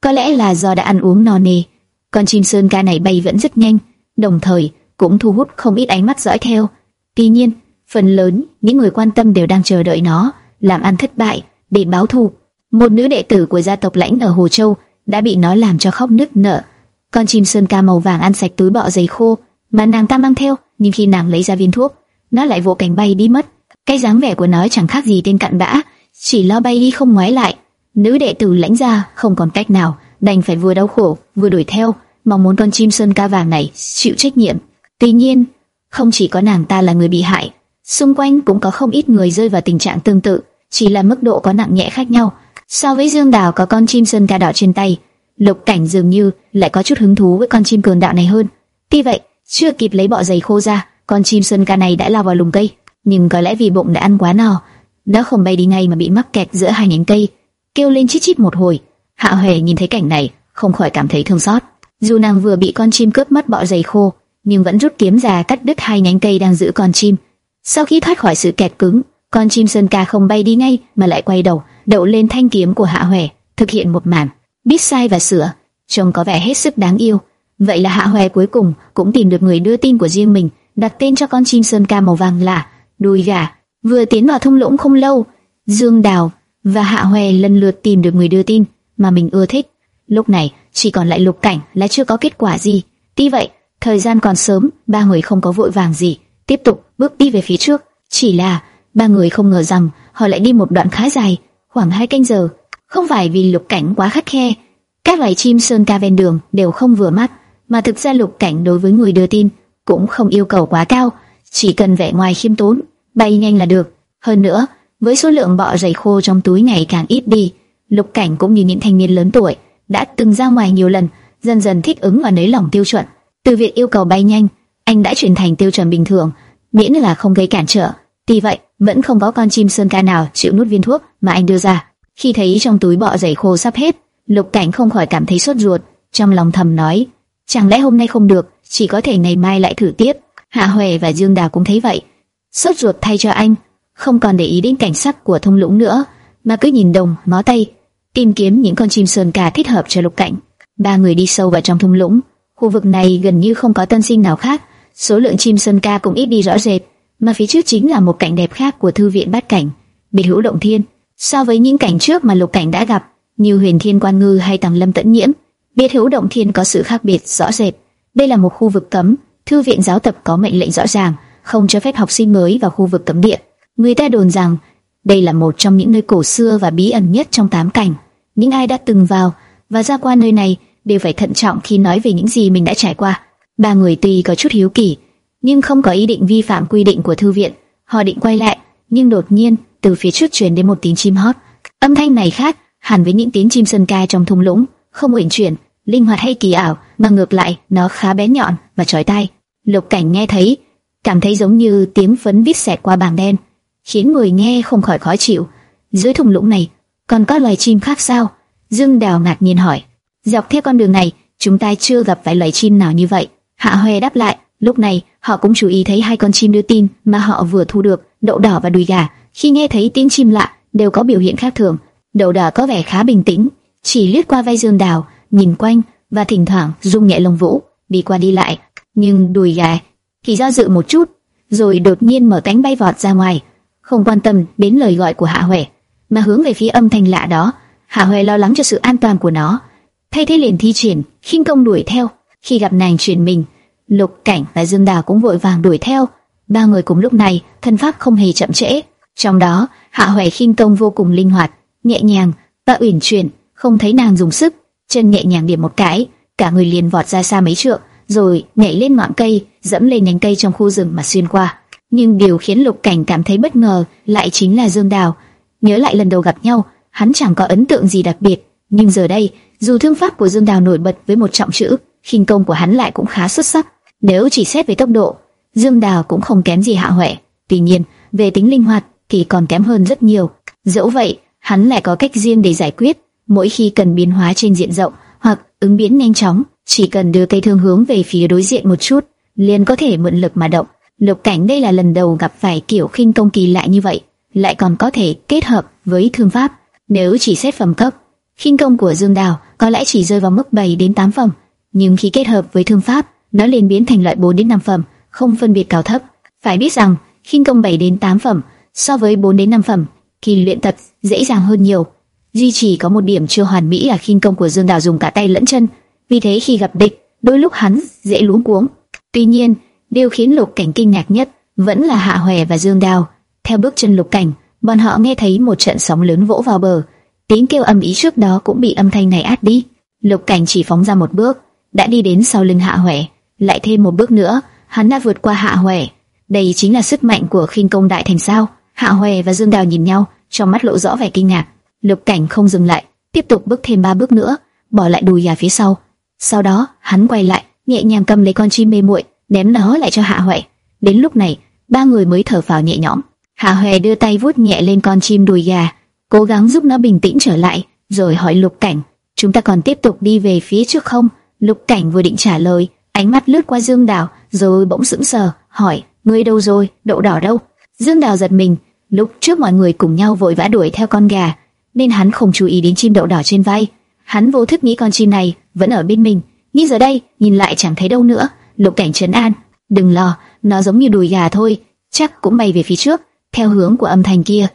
có lẽ là do đã ăn uống no nê, con chim sơn ca này bay vẫn rất nhanh, đồng thời cũng thu hút không ít ánh mắt dõi theo. Tuy nhiên, phần lớn những người quan tâm đều đang chờ đợi nó làm ăn thất bại để báo thù. Một nữ đệ tử của gia tộc lãnh ở Hồ Châu đã bị nó làm cho khóc nức nở. Con chim sơn ca màu vàng ăn sạch túi bọ giấy khô mà nàng ta mang theo, nhưng khi nàng lấy ra viên thuốc, nó lại vỗ cánh bay đi mất. Cái dáng vẻ của nó chẳng khác gì tên cặn bã, chỉ lo bay đi không ngoái lại. Nữ đệ tử lãnh gia không còn cách nào, đành phải vừa đau khổ vừa đuổi theo, mong muốn con chim sơn ca vàng này chịu trách nhiệm. Tuy nhiên, không chỉ có nàng ta là người bị hại, xung quanh cũng có không ít người rơi vào tình trạng tương tự, chỉ là mức độ có nặng nhẹ khác nhau. So với Dương Đào có con chim sơn ca đỏ trên tay, Lục Cảnh dường như lại có chút hứng thú với con chim cường đạo này hơn. Tuy vậy, chưa kịp lấy bọ giày khô ra, con chim sơn ca này đã lao vào lùm cây, nhưng có lẽ vì bụng đã ăn quá no, nó không bay đi ngay mà bị mắc kẹt giữa hai nhánh cây, kêu lên chít chít một hồi. Hạ Huệ nhìn thấy cảnh này, không khỏi cảm thấy thương xót. Dù nàng vừa bị con chim cướp mất bọ giày khô, nhưng vẫn rút kiếm ra cắt đứt hai nhánh cây đang giữ con chim. Sau khi thoát khỏi sự kẹt cứng, con chim sơn ca không bay đi ngay mà lại quay đầu, đậu lên thanh kiếm của Hạ hoè thực hiện một màn biết sai và sửa, trông có vẻ hết sức đáng yêu. Vậy là Hạ hoè cuối cùng cũng tìm được người đưa tin của riêng mình, đặt tên cho con chim sơn ca màu vàng là đùi gà. Vừa tiến vào thung lũng không lâu, Dương Đào và Hạ hoè lần lượt tìm được người đưa tin mà mình ưa thích. Lúc này chỉ còn lại Lục Cảnh là chưa có kết quả gì. Tuy vậy, thời gian còn sớm, ba người không có vội vàng gì, tiếp tục bước đi về phía trước. Chỉ là ba người không ngờ rằng họ lại đi một đoạn khá dài, khoảng hai canh giờ. Không phải vì Lục Cảnh quá khắc khe, các loài chim sơn ca ven đường đều không vừa mắt, mà thực ra Lục Cảnh đối với người đưa tin cũng không yêu cầu quá cao, chỉ cần vẻ ngoài khiêm tốn, bay nhanh là được. Hơn nữa, với số lượng bọ giày khô trong túi ngày càng ít đi, Lục Cảnh cũng như những thanh niên lớn tuổi đã từng ra ngoài nhiều lần, dần dần thích ứng và nới lỏng tiêu chuẩn. Từ việc yêu cầu bay nhanh, anh đã chuyển thành tiêu chuẩn bình thường, miễn là không gây cản trở. Tuy vậy, vẫn không có con chim sơn ca nào chịu nuốt viên thuốc mà anh đưa ra. Khi thấy trong túi bọ giày khô sắp hết, Lục Cảnh không khỏi cảm thấy sốt ruột, trong lòng thầm nói: chẳng lẽ hôm nay không được, chỉ có thể ngày mai lại thử tiếp. Hạ Huệ và Dương Đào cũng thấy vậy, sốt ruột thay cho anh, không còn để ý đến cảnh sắc của thung lũng nữa, mà cứ nhìn đồng, mó tay, tìm kiếm những con chim sơn ca thích hợp cho Lục Cảnh. Ba người đi sâu vào trong thung lũng, khu vực này gần như không có tân sinh nào khác, số lượng chim sơn ca cũng ít đi rõ rệt, mà phía trước chính là một cảnh đẹp khác của thư viện bát cảnh, biệt hữu động thiên. So với những cảnh trước mà Lục Cảnh đã gặp, như Huyền Thiên Quan Ngư hay Tầng Lâm Tẫn Nhiễm, biệt hữu động thiên có sự khác biệt rõ rệt. Đây là một khu vực cấm, thư viện giáo tập có mệnh lệnh rõ ràng, không cho phép học sinh mới vào khu vực cấm địa. Người ta đồn rằng đây là một trong những nơi cổ xưa và bí ẩn nhất trong tám cảnh. Những ai đã từng vào và ra qua nơi này đều phải thận trọng khi nói về những gì mình đã trải qua. Ba người tuy có chút hiếu kỳ, nhưng không có ý định vi phạm quy định của thư viện. Họ định quay lại, nhưng đột nhiên từ phía trước truyền đến một tiếng chim hót. Âm thanh này khác hẳn với những tiếng chim sơn ca trong thung lũng, không uyển chuyển, linh hoạt hay kỳ ảo, mà ngược lại nó khá bén nhọn và chói tai. Lục Cảnh nghe thấy, cảm thấy giống như tiếng phấn vít xẹt qua bảng đen, khiến người nghe không khỏi khó chịu. Dưới thung lũng này còn có loài chim khác sao? Dương Đào ngạc nhiên hỏi. Dọc theo con đường này, chúng ta chưa gặp phải loài chim nào như vậy. Hạ Hoè đáp lại. Lúc này, họ cũng chú ý thấy hai con chim đưa tin mà họ vừa thu được, đậu đỏ và đùi gà. Khi nghe thấy tiếng chim lạ, đều có biểu hiện khác thường. Đậu đỏ có vẻ khá bình tĩnh, chỉ lướt qua vai Dương Đào, nhìn quanh và thỉnh thoảng rung nhẹ lông vũ, đi qua đi lại. Nhưng đùi gà thì do dự một chút, rồi đột nhiên mở cánh bay vọt ra ngoài, không quan tâm đến lời gọi của Hạ Hoè, mà hướng về phía âm thanh lạ đó. Hạ Hoè lo lắng cho sự an toàn của nó, thay thế liền thi triển khinh công đuổi theo. Khi gặp nàng truyền mình, Lục Cảnh và Dương Đào cũng vội vàng đuổi theo. Ba người cùng lúc này, thân pháp không hề chậm trễ. Trong đó, Hạ Huệ khinh công vô cùng linh hoạt, nhẹ nhàng và uyển chuyển, không thấy nàng dùng sức, chân nhẹ nhàng điểm một cái, cả người liền vọt ra xa mấy trượng, rồi nhảy lên ngọn cây, dẫm lên nhánh cây trong khu rừng mà xuyên qua. Nhưng điều khiến Lục Cảnh cảm thấy bất ngờ lại chính là Dương Đào. Nhớ lại lần đầu gặp nhau, hắn chẳng có ấn tượng gì đặc biệt, nhưng giờ đây, dù thương pháp của Dương Đào nổi bật với một trọng chữ, khinh công của hắn lại cũng khá xuất sắc. Nếu chỉ xét về tốc độ, Dương Đào cũng không kém gì Hạ Huệ. Tuy nhiên, về tính linh hoạt thì còn kém hơn rất nhiều. Dẫu vậy, hắn lại có cách riêng để giải quyết. Mỗi khi cần biến hóa trên diện rộng hoặc ứng biến nhanh chóng, chỉ cần đưa cây thương hướng về phía đối diện một chút, liền có thể mượn lực mà động. Lục Cảnh đây là lần đầu gặp phải kiểu khinh công kỳ lạ như vậy, lại còn có thể kết hợp với thương pháp. Nếu chỉ xét phẩm cấp, khinh công của Dương Đào có lẽ chỉ rơi vào mức 7 đến 8 phẩm, nhưng khi kết hợp với thương pháp, nó liền biến thành loại 4 đến 5 phẩm, không phân biệt cao thấp. Phải biết rằng, khinh công 7 đến 8 phẩm so với 4 đến 5 phẩm, khi luyện tập dễ dàng hơn nhiều. Duy chỉ có một điểm chưa hoàn mỹ là khinh công của Dương Đào dùng cả tay lẫn chân, vì thế khi gặp địch, đôi lúc hắn dễ luống cuống. Tuy nhiên, điều khiến Lục Cảnh kinh ngạc nhất vẫn là Hạ Hoè và Dương Đào. Theo bước chân Lục Cảnh, bọn họ nghe thấy một trận sóng lớn vỗ vào bờ, tiếng kêu âm ý trước đó cũng bị âm thanh này át đi. Lục Cảnh chỉ phóng ra một bước, đã đi đến sau lưng Hạ Hoè, lại thêm một bước nữa, hắn đã vượt qua Hạ Hoè. Đây chính là sức mạnh của khinh công đại thành sao? Hạ Hoè và Dương Đào nhìn nhau, trong mắt lộ rõ vẻ kinh ngạc. Lục Cảnh không dừng lại, tiếp tục bước thêm ba bước nữa, bỏ lại đùi gà phía sau. Sau đó, hắn quay lại, nhẹ nhàng cầm lấy con chim mê muội, ném nó lại cho Hạ Hoè. Đến lúc này, ba người mới thở phào nhẹ nhõm. Hạ Hoè đưa tay vuốt nhẹ lên con chim đùi gà, cố gắng giúp nó bình tĩnh trở lại, rồi hỏi Lục Cảnh, chúng ta còn tiếp tục đi về phía trước không? Lục Cảnh vừa định trả lời, ánh mắt lướt qua Dương Đào, rồi bỗng sững sờ, hỏi, ngươi đâu rồi, đậu đỏ đâu? Dương Đào giật mình, lúc trước mọi người cùng nhau vội vã đuổi theo con gà, nên hắn không chú ý đến chim đậu đỏ trên vai. Hắn vô thức nghĩ con chim này vẫn ở bên mình, nhưng giờ đây nhìn lại chẳng thấy đâu nữa. Lục Cảnh trấn an, đừng lo, nó giống như đùi gà thôi, chắc cũng bay về phía trước, theo hướng của âm thanh kia.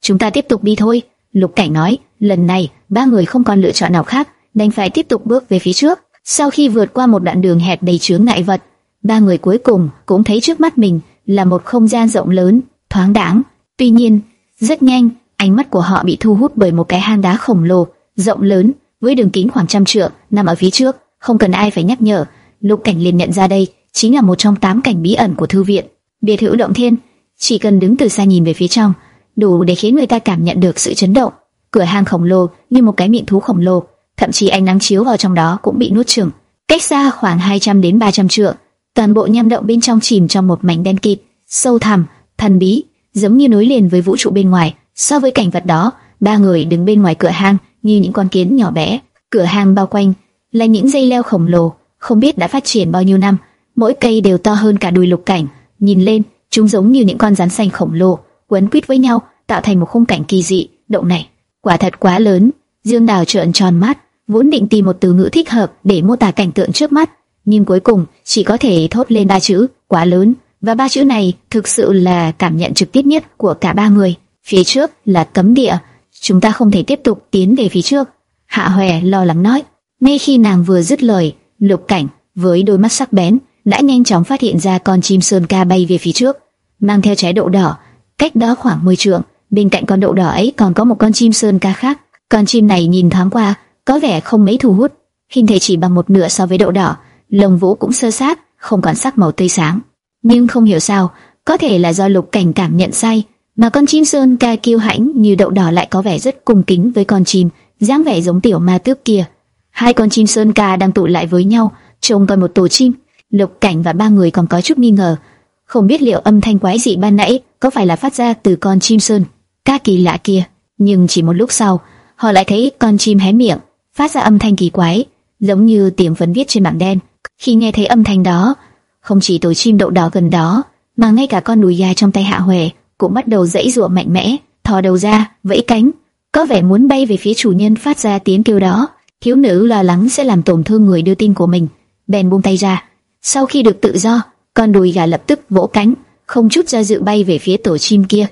Chúng ta tiếp tục đi thôi. Lục Cảnh nói, lần này ba người không còn lựa chọn nào khác, đành phải tiếp tục bước về phía trước. Sau khi vượt qua một đoạn đường hẹp đầy chướng ngại vật, ba người cuối cùng cũng thấy trước mắt mình là một không gian rộng lớn, thoáng đãng. Tuy nhiên, rất nhanh, ánh mắt của họ bị thu hút bởi một cái hang đá khổng lồ, rộng lớn, với đường kính khoảng trăm trượng, nằm ở phía trước. Không cần ai phải nhắc nhở, Lục Cảnh liền nhận ra đây chính là một trong tám cảnh bí ẩn của thư viện. Biệt hữu động thiên, chỉ cần đứng từ xa nhìn về phía trong, đủ để khiến người ta cảm nhận được sự chấn động. Cửa hang khổng lồ như một cái miệng thú khổng lồ, thậm chí ánh nắng chiếu vào trong đó cũng bị nuốt chửng. Cách xa khoảng 200 đến 300 trượng, toàn bộ nham động bên trong chìm trong một mảnh đen kịt, sâu thẳm, thần bí, giống như nối liền với vũ trụ bên ngoài. So với cảnh vật đó, ba người đứng bên ngoài cửa hang như những con kiến nhỏ bé. Cửa hang bao quanh là những dây leo khổng lồ, không biết đã phát triển bao nhiêu năm, mỗi cây đều to hơn cả đùi lục cảnh. Nhìn lên, chúng giống như những con rắn xanh khổng lồ, quấn quýt với nhau, tạo thành một khung cảnh kỳ dị. Động này, quả thật quá lớn. Dương Đào trợn tròn mắt, vốn định tìm một từ ngữ thích hợp để mô tả cảnh tượng trước mắt, nhưng cuối cùng chỉ có thể thốt lên ba chữ quá lớn, và ba chữ này thực sự là cảm nhận trực tiếp nhất của cả ba người. Phía trước là cấm địa, chúng ta không thể tiếp tục tiến về phía trước. Hạ Hoè lo lắng nói. Ngay khi nàng vừa dứt lời, Lục Cảnh với đôi mắt sắc bén đã nhanh chóng phát hiện ra con chim sơn ca bay về phía trước, mang theo trái đậu đỏ. Cách đó khoảng 10 trượng, bên cạnh con đậu đỏ ấy còn có một con chim sơn ca khác. Con chim này nhìn thoáng qua có vẻ không mấy thu hút, hình thể chỉ bằng một nửa so với đậu đỏ, lông vũ cũng sơ sát, không còn sắc màu tươi sáng. Nhưng không hiểu sao, có thể là do Lục Cảnh cảm nhận sai, mà con chim sơn ca kiêu hãnh như đậu đỏ lại có vẻ rất cung kính với con chim, dáng vẻ giống tiểu ma tước kia. Hai con chim sơn ca đang tụ lại với nhau, trông coi một tổ chim. Lục Cảnh và ba người còn có chút nghi ngờ, không biết liệu âm thanh quái dị ban nãy có phải là phát ra từ con chim sơn ca kỳ lạ kia. Nhưng chỉ một lúc sau, họ lại thấy con chim hé miệng, phát ra âm thanh kỳ quái, giống như tiệm phấn viết trên bảng đen. Khi nghe thấy âm thanh đó, không chỉ tổ chim đậu đỏ gần đó, mà ngay cả con đùi gà trong tay Hạ Huệ cũng bắt đầu dãy dụa mạnh mẽ, thò đầu ra, vẫy cánh, có vẻ muốn bay về phía chủ nhân phát ra tiếng kêu đó. Thiếu nữ lo lắng sẽ làm tổn thương người đưa tin của mình, bèn buông tay ra. Sau khi được tự do, con đùi gà lập tức vỗ cánh, không chút do dự bay về phía tổ chim kia.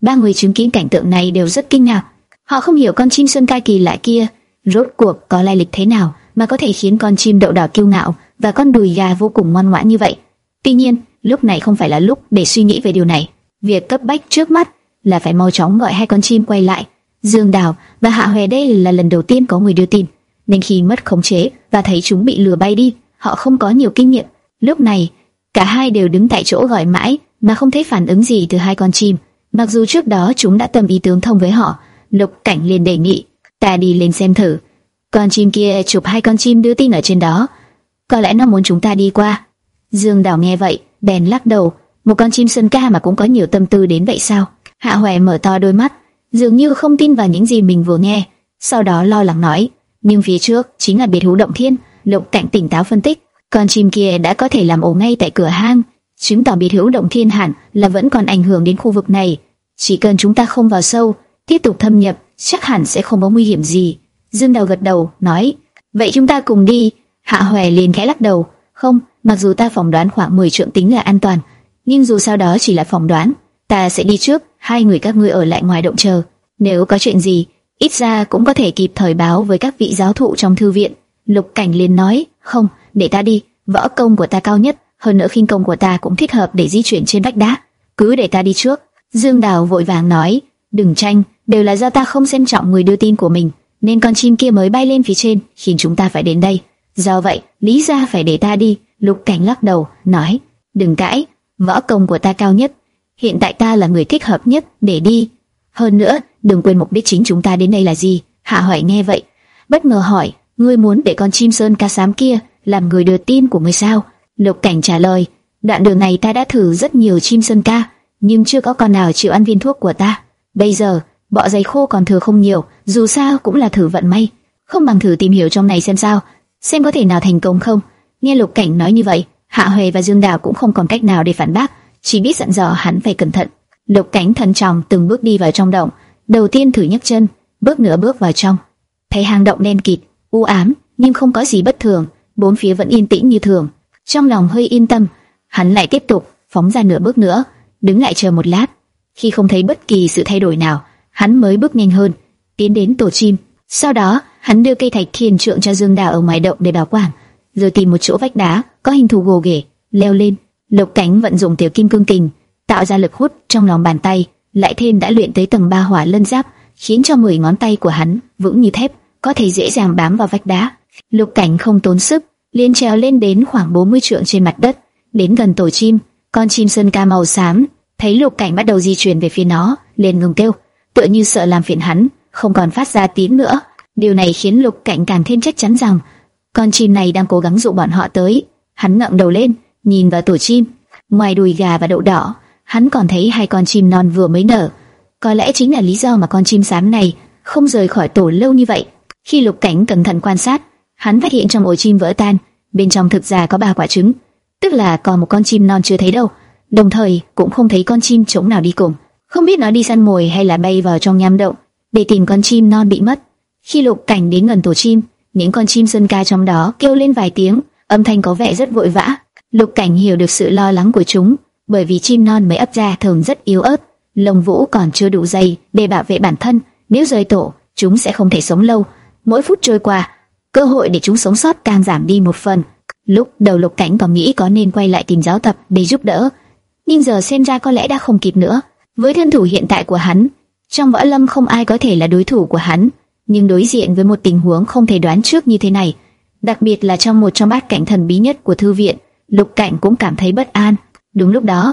Ba người chứng kiến cảnh tượng này đều rất kinh ngạc. Họ không hiểu con chim sơn ca kỳ lạ kia rốt cuộc có lai lịch thế nào mà có thể khiến con chim đậu đỏ kiêu ngạo và con đùi gà vô cùng ngoan ngoãn như vậy. Tuy nhiên, lúc này không phải là lúc để suy nghĩ về điều này. Việc cấp bách trước mắt là phải mau chóng gọi hai con chim quay lại. Dương Đào và Hạ Hoè đây là lần đầu tiên có người đưa tin. nên khi mất khống chế và thấy chúng bị lừa bay đi, họ không có nhiều kinh nghiệm. Lúc này, cả hai đều đứng tại chỗ gọi mãi mà không thấy phản ứng gì từ hai con chim. Mặc dù trước đó chúng đã tâm ý tướng thông với họ, Lục Cảnh liền đề nghị, ta đi lên xem thử. Con chim kia chụp hai con chim đưa tin ở trên đó, có lẽ nó muốn chúng ta đi qua. Dương Đào nghe vậy, bèn lắc đầu, một con chim sơn ca mà cũng có nhiều tâm tư đến vậy sao? Hạ Hoè mở to đôi mắt, dường như không tin vào những gì mình vừa nghe, sau đó lo lắng nói, nhưng phía trước chính là biệt thú động thiên. Lục Cảnh tỉnh táo phân tích, con chim kia đã có thể làm ổ ngay tại cửa hang, chứng tỏ biệt hữu động thiên hẳn là vẫn còn ảnh hưởng đến khu vực này. Chỉ cần chúng ta không vào sâu, tiếp tục thâm nhập, chắc hẳn sẽ không có nguy hiểm gì. Dương Đào gật đầu, nói, vậy chúng ta cùng đi. Hạ Hoè liền khẽ lắc đầu, không, mặc dù ta phỏng đoán khoảng 10 trượng tính là an toàn, nhưng dù sao đó chỉ là phỏng đoán, ta sẽ đi trước, hai người các ngươi ở lại ngoài động chờ. Nếu có chuyện gì, ít ra cũng có thể kịp thời báo với các vị giáo thụ trong thư viện. Lục Cảnh liền nói, không, để ta đi, võ công của ta cao nhất, hơn nữa khinh công của ta cũng thích hợp để di chuyển trên vách đá, cứ để ta đi trước. Dương Đào vội vàng nói, đừng tranh, đều là do ta không xem trọng người đưa tin của mình, nên con chim kia mới bay lên phía trên, khiến chúng ta phải đến đây. Do vậy, lý ra phải để ta đi. Lục Cảnh lắc đầu, nói, đừng cãi, võ công của ta cao nhất, hiện tại ta là người thích hợp nhất để đi. Hơn nữa, đừng quên mục đích chính chúng ta đến đây là gì. Hạ Hoài nghe vậy, bất ngờ hỏi, ngươi muốn để con chim sơn ca sám kia làm người đưa tin của ngươi sao? Lục Cảnh trả lời, đoạn đường này ta đã thử rất nhiều chim sơn ca, nhưng chưa có con nào chịu ăn viên thuốc của ta. Bây giờ, bọ giày khô còn thừa không nhiều, dù sao cũng là thử vận may, không bằng thử tìm hiểu trong này xem sao, xem có thể nào thành công không. Nghe Lục Cảnh nói như vậy, Hạ Huệ và Dương Đào cũng không còn cách nào để phản bác, chỉ biết dặn dò hắn phải cẩn thận. Lục Cảnh thận trọng từng bước đi vào trong động, đầu tiên thử nhấc chân, bước nửa bước vào trong, thấy hang động đen kịt, u ám, nhưng không có gì bất thường, bốn phía vẫn yên tĩnh như thường. Trong lòng hơi yên tâm, hắn lại tiếp tục phóng ra nửa bước nữa, đứng lại chờ một lát. Khi không thấy bất kỳ sự thay đổi nào, hắn mới bước nhanh hơn, tiến đến tổ chim. Sau đó, hắn đưa cây thạch thiền trượng cho Dương Đào ở ngoài động để bảo quản, rồi tìm một chỗ vách đá có hình thù gồ ghề, leo lên. Lục Cảnh vận dụng tiểu kim cương kình, tạo ra lực hút trong lòng bàn tay, lại thêm đã luyện tới tầng ba hỏa lân giáp, khiến cho mười ngón tay của hắn vững như thép, có thể dễ dàng bám vào vách đá. Lục Cảnh không tốn sức, liên trèo lên đến khoảng 40 trượng trên mặt đất, đến gần tổ chim, con chim sơn ca màu xám, thấy Lục Cảnh bắt đầu di chuyển về phía nó, liền ngừng kêu, tựa như sợ làm phiền hắn, không còn phát ra tiếng nữa. Điều này khiến Lục Cảnh càng thêm chắc chắn rằng con chim này đang cố gắng dụ bọn họ tới. Hắn ngẩng đầu lên, nhìn vào tổ chim, ngoài đùi gà và đậu đỏ, hắn còn thấy hai con chim non vừa mới nở. Có lẽ chính là lý do mà con chim xám này không rời khỏi tổ lâu như vậy. Khi Lục Cảnh cẩn thận quan sát, hắn phát hiện trong ổ chim vỡ tan, bên trong thực ra có ba quả trứng, tức là còn một con chim non chưa thấy đâu. Đồng thời cũng không thấy con chim trống nào đi cùng, không biết nó đi săn mồi hay là bay vào trong nham động để tìm con chim non bị mất. Khi Lục Cảnh đến gần tổ chim, những con chim sơn ca trong đó kêu lên vài tiếng, âm thanh có vẻ rất vội vã. Lục Cảnh hiểu được sự lo lắng của chúng, bởi vì chim non mới ấp ra thường rất yếu ớt, lông vũ còn chưa đủ dày để bảo vệ bản thân, nếu rời tổ, chúng sẽ không thể sống lâu. Mỗi phút trôi qua, cơ hội để chúng sống sót càng giảm đi một phần. Lúc đầu Lục Cảnh còn nghĩ có nên quay lại tìm giáo tập để giúp đỡ, nhưng giờ xem ra có lẽ đã không kịp nữa. Với thân thủ hiện tại của hắn, trong võ lâm không ai có thể là đối thủ của hắn nhưng đối diện với một tình huống không thể đoán trước như thế này, đặc biệt là trong một trong bát cảnh thần bí nhất của thư viện, Lục Cảnh cũng cảm thấy bất an. Đúng lúc đó,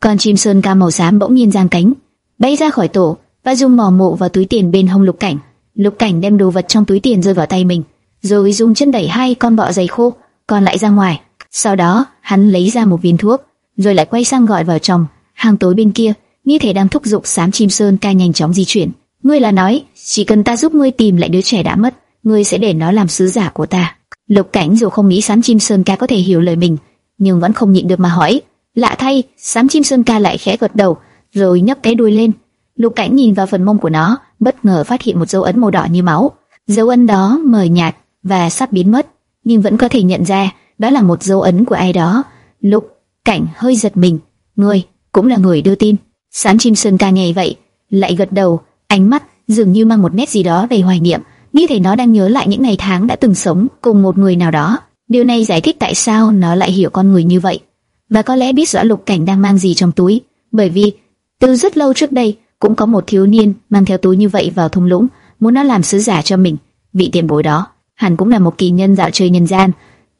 con chim sơn ca màu xám bỗng nhiên giang cánh, bay ra khỏi tổ và dùng mỏ mộ vào túi tiền bên hông Lục Cảnh. Lục Cảnh đem đồ vật trong túi tiền rơi vào tay mình, rồi dùng chân đẩy hai con bọ giày khô còn lại ra ngoài. Sau đó, hắn lấy ra một viên thuốc, rồi lại quay sang gọi vào trong hàng tối bên kia, như thể đang thúc giục sám chim sơn ca nhanh chóng di chuyển. Ngươi là nói, chỉ cần ta giúp ngươi tìm lại đứa trẻ đã mất, ngươi sẽ để nó làm sứ giả của ta. Lục Cảnh dù không nghĩ sám chim sơn ca có thể hiểu lời mình, nhưng vẫn không nhịn được mà hỏi. Lạ thay, sám chim sơn ca lại khẽ gật đầu, rồi nhấc cái đuôi lên. Lục Cảnh nhìn vào phần mông của nó, bất ngờ phát hiện một dấu ấn màu đỏ như máu. Dấu ấn đó mờ nhạt và sắp biến mất, nhưng vẫn có thể nhận ra đó là một dấu ấn của ai đó. Lục Cảnh hơi giật mình, ngươi cũng là người đưa tin. Sám chim sơn ca nghe vậy, lại gật đầu ánh mắt dường như mang một nét gì đó đầy hoài niệm, như thể nó đang nhớ lại những ngày tháng đã từng sống cùng một người nào đó. Điều này giải thích tại sao nó lại hiểu con người như vậy, và có lẽ biết rõ Lục Cảnh đang mang gì trong túi, bởi vì từ rất lâu trước đây cũng có một thiếu niên mang theo túi như vậy vào thung lũng, muốn nó làm sứ giả cho mình. Vị tiền bối đó hẳn cũng là một kỳ nhân dạo chơi nhân gian.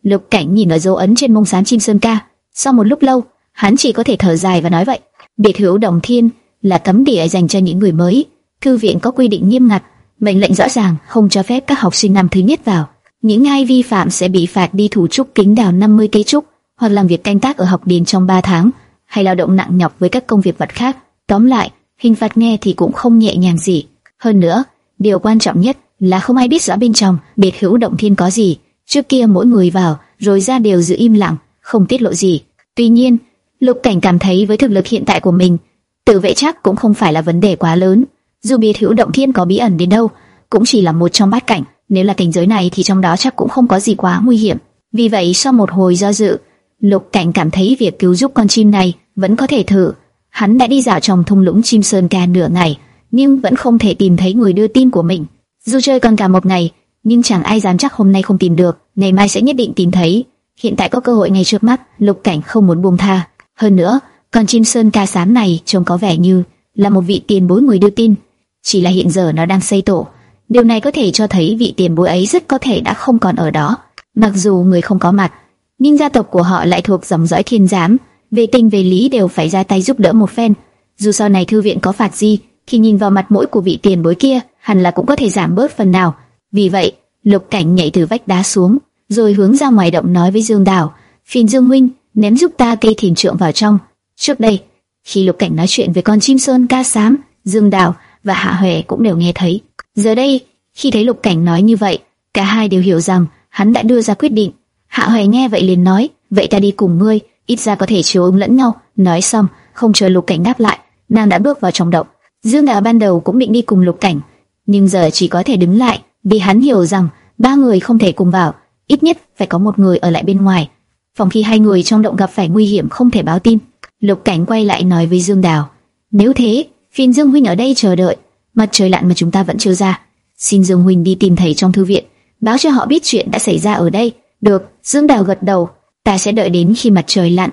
Lục Cảnh nhìn ở dấu ấn trên mông sán chim sơn ca, sau một lúc lâu, hắn chỉ có thể thở dài và nói vậy. Biệt hữu Đồng Thiên là cấm địa dành cho những người mới. Thư viện có quy định nghiêm ngặt, mệnh lệnh rõ ràng không cho phép các học sinh năm thứ nhất vào. Những ai vi phạm sẽ bị phạt đi thủ trúc kính đào 50 cây trúc, hoặc làm việc canh tác ở học điền trong 3 tháng, hay lao động nặng nhọc với các công việc vật khác. Tóm lại, hình phạt nghe thì cũng không nhẹ nhàng gì. Hơn nữa, điều quan trọng nhất là không ai biết rõ bên trong biệt hữu động thiên có gì. Trước kia mỗi người vào rồi ra đều giữ im lặng, không tiết lộ gì. Tuy nhiên, Lục Cảnh cảm thấy với thực lực hiện tại của mình, tự vệ chắc cũng không phải là vấn đề quá lớn. Dù biệt hữu động thiên có bí ẩn đến đâu, cũng chỉ là một trong bát cảnh. Nếu là cảnh giới này thì trong đó chắc cũng không có gì quá nguy hiểm. Vì vậy sau một hồi do dự, Lục Cảnh cảm thấy việc cứu giúp con chim này vẫn có thể thử. Hắn đã đi dạo trong thung lũng chim sơn ca nửa ngày, nhưng vẫn không thể tìm thấy người đưa tin của mình. Dù chơi còn cả một ngày, nhưng chẳng ai dám chắc hôm nay không tìm được, ngày mai sẽ nhất định tìm thấy. Hiện tại có cơ hội ngay trước mắt, Lục Cảnh không muốn buông tha. Hơn nữa, con chim sơn ca sám này trông có vẻ như là một vị tiền bối người đưa tin, chỉ là hiện giờ nó đang xây tổ. Điều này có thể cho thấy vị tiền bối ấy rất có thể đã không còn ở đó. Mặc dù người không có mặt, nhưng gia tộc của họ lại thuộc dòng dõi thiên giám, về tình về lý đều phải ra tay giúp đỡ một phen. Dù sau này thư viện có phạt gì, khi nhìn vào mặt mũi của vị tiền bối kia, hẳn là cũng có thể giảm bớt phần nào. Vì vậy, Lục Cảnh nhảy từ vách đá xuống, rồi hướng ra ngoài động nói với Dương Đào, "Phiền Dương huynh, ném giúp ta cây thìn trượng vào trong." Trước đây, khi Lục Cảnh nói chuyện với con chim sơn ca sám, Dương Đào và Hạ Huệ cũng đều nghe thấy. Giờ đây, khi thấy Lục Cảnh nói như vậy, cả hai đều hiểu rằng hắn đã đưa ra quyết định. Hạ Huệ nghe vậy liền nói, "Vậy ta đi cùng ngươi, ít ra có thể chiếu ứng lẫn nhau." Nói xong, không chờ Lục Cảnh đáp lại, nàng đã bước vào trong động. Dương Đào ban đầu cũng định đi cùng Lục Cảnh, nhưng giờ chỉ có thể đứng lại, vì hắn hiểu rằng ba người không thể cùng vào, ít nhất phải có một người ở lại bên ngoài. Phòng khi hai người trong động gặp phải nguy hiểm không thể báo tin, Lục Cảnh quay lại nói với Dương Đào, nếu thế, phiền Dương huynh ở đây chờ đợi, mặt trời lặn mà chúng ta vẫn chưa ra, xin Dương huynh đi tìm thầy trong thư viện, báo cho họ biết chuyện đã xảy ra ở đây. Được, Dương Đào gật đầu, ta sẽ đợi đến khi mặt trời lặn.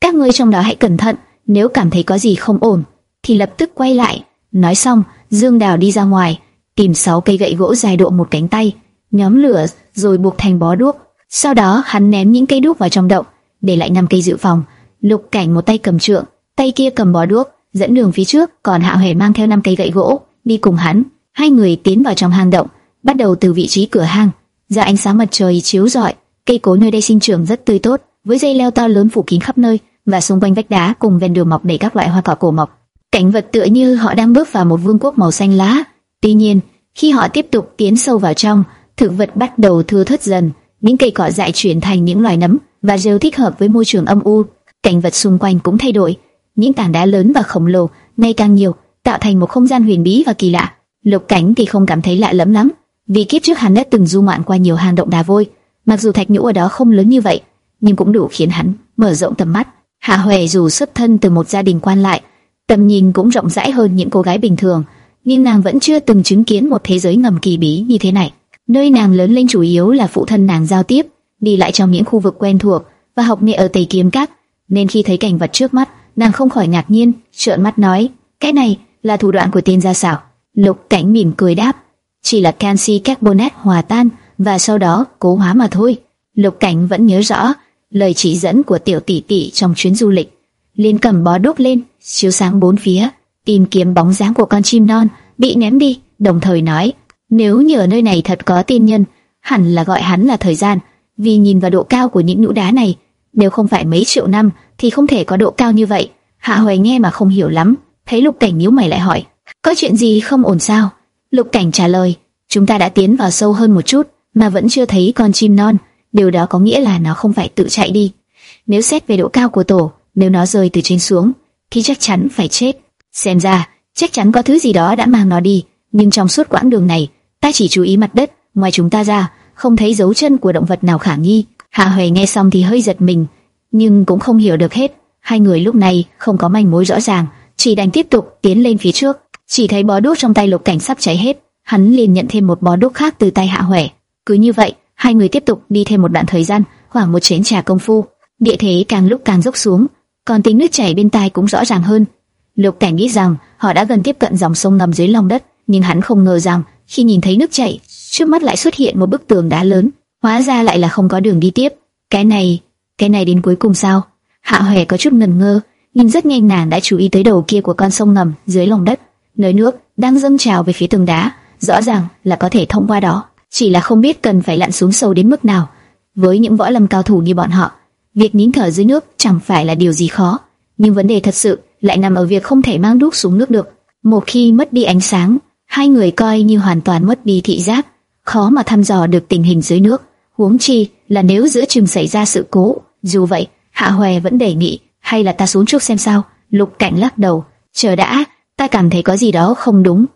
Các ngươi trong đó hãy cẩn thận, nếu cảm thấy có gì không ổn, thì lập tức quay lại. Nói xong, Dương Đào đi ra ngoài, tìm sáu cây gậy gỗ dài độ một cánh tay, nhóm lửa rồi buộc thành bó đuốc. Sau đó hắn ném những cây đuốc vào trong động, để lại năm cây dự phòng. Lục Cảnh một tay cầm trượng, tay kia cầm bó đuốc, dẫn đường phía trước, còn Hạ Huệ mang theo năm cây gậy gỗ, đi cùng hắn. Hai người tiến vào trong hang động, bắt đầu từ vị trí cửa hang. Do ánh sáng mặt trời chiếu rọi, cây cối nơi đây sinh trưởng rất tươi tốt, với dây leo to lớn phủ kín khắp nơi và xung quanh vách đá cùng ven đường mọc đầy các loại hoa cỏ cổ mọc. Cảnh vật tựa như họ đang bước vào một vương quốc màu xanh lá. Tuy nhiên, khi họ tiếp tục tiến sâu vào trong, thực vật bắt đầu thưa thớt dần, những cây cỏ dại chuyển thành những loài nấm và rêu thích hợp với môi trường âm u. Cảnh vật xung quanh cũng thay đổi, những tảng đá lớn và khổng lồ ngày càng nhiều, tạo thành một không gian huyền bí và kỳ lạ. Lục Cảnh thì không cảm thấy lạ lẫm lắm, vì kiếp trước hắn đã từng du ngoạn qua nhiều hang động đá vôi, mặc dù thạch nhũ ở đó không lớn như vậy, nhưng cũng đủ khiến hắn mở rộng tầm mắt. Hạ Huệ dù xuất thân từ một gia đình quan lại, tầm nhìn cũng rộng rãi hơn những cô gái bình thường, nhưng nàng vẫn chưa từng chứng kiến một thế giới ngầm kỳ bí như thế này. Nơi nàng lớn lên chủ yếu là phụ thân nàng giao tiếp, đi lại trong những khu vực quen thuộc và học nghệ ở Tây Kiếm Các, nên khi thấy cảnh vật trước mắt, nàng không khỏi ngạc nhiên, trợn mắt nói: "Cái này là thủ đoạn của tên gia xảo?" Lục Cảnh mỉm cười đáp: "Chỉ là canxi carbonate hòa tan và sau đó cố hóa mà thôi." Lục Cảnh vẫn nhớ rõ lời chỉ dẫn của tiểu tỷ tỷ trong chuyến du lịch, liền cầm bó đốt lên, chiếu sáng bốn phía, tìm kiếm bóng dáng của con chim non bị ném đi, đồng thời nói: nếu như ở nơi này thật có tiên nhân, hẳn là gọi hắn là thời gian, vì nhìn vào độ cao của những nhũ đá này, nếu không phải mấy triệu năm thì không thể có độ cao như vậy. Hạ Hoài nghe mà không hiểu lắm, thấy Lục Cảnh nhíu mày lại hỏi: "Có chuyện gì không ổn sao?" Lục Cảnh trả lời: "Chúng ta đã tiến vào sâu hơn một chút, mà vẫn chưa thấy con chim non, điều đó có nghĩa là nó không phải tự chạy đi. Nếu xét về độ cao của tổ, nếu nó rơi từ trên xuống, thì chắc chắn phải chết. Xem ra, chắc chắn có thứ gì đó đã mang nó đi, nhưng trong suốt quãng đường này, ta chỉ chú ý mặt đất, ngoài chúng ta ra, không thấy dấu chân của động vật nào khả nghi. Hạ Huệ nghe xong thì hơi giật mình, nhưng cũng không hiểu được hết. Hai người lúc này không có manh mối rõ ràng, chỉ đành tiếp tục tiến lên phía trước. Chỉ thấy bó đuốc trong tay Lục Cảnh sắp cháy hết, hắn liền nhận thêm một bó đuốc khác từ tay Hạ Huệ. Cứ như vậy, hai người tiếp tục đi thêm một đoạn thời gian, khoảng một chén trà công phu. Địa thế càng lúc càng dốc xuống, còn tiếng nước chảy bên tai cũng rõ ràng hơn. Lục Cảnh nghĩ rằng họ đã gần tiếp cận dòng sông nằm dưới lòng đất, nhưng hắn không ngờ rằng khi nhìn thấy nước chảy, trước mắt lại xuất hiện một bức tường đá lớn, hóa ra lại là không có đường đi tiếp. Cái này, cái này đến cuối cùng sao? Hạ Hoè có chút ngần ngơ, nhưng rất nhanh nàng đã chú ý tới đầu kia của con sông ngầm dưới lòng đất, nơi nước đang dâng trào về phía tường đá, rõ ràng là có thể thông qua đó, chỉ là không biết cần phải lặn xuống sâu đến mức nào. Với những võ lâm cao thủ như bọn họ, việc nín thở dưới nước chẳng phải là điều gì khó, nhưng vấn đề thật sự lại nằm ở việc không thể mang đuốc xuống nước được. Một khi mất đi ánh sáng, hai người coi như hoàn toàn mất đi thị giác, khó mà thăm dò được tình hình dưới nước. Huống chi là nếu giữa chừng xảy ra sự cố, dù vậy, Hạ Hoè vẫn đề nghị hay là ta xuống trước xem sao. Lục Cảnh lắc đầu, chờ đã, ta cảm thấy có gì đó không đúng.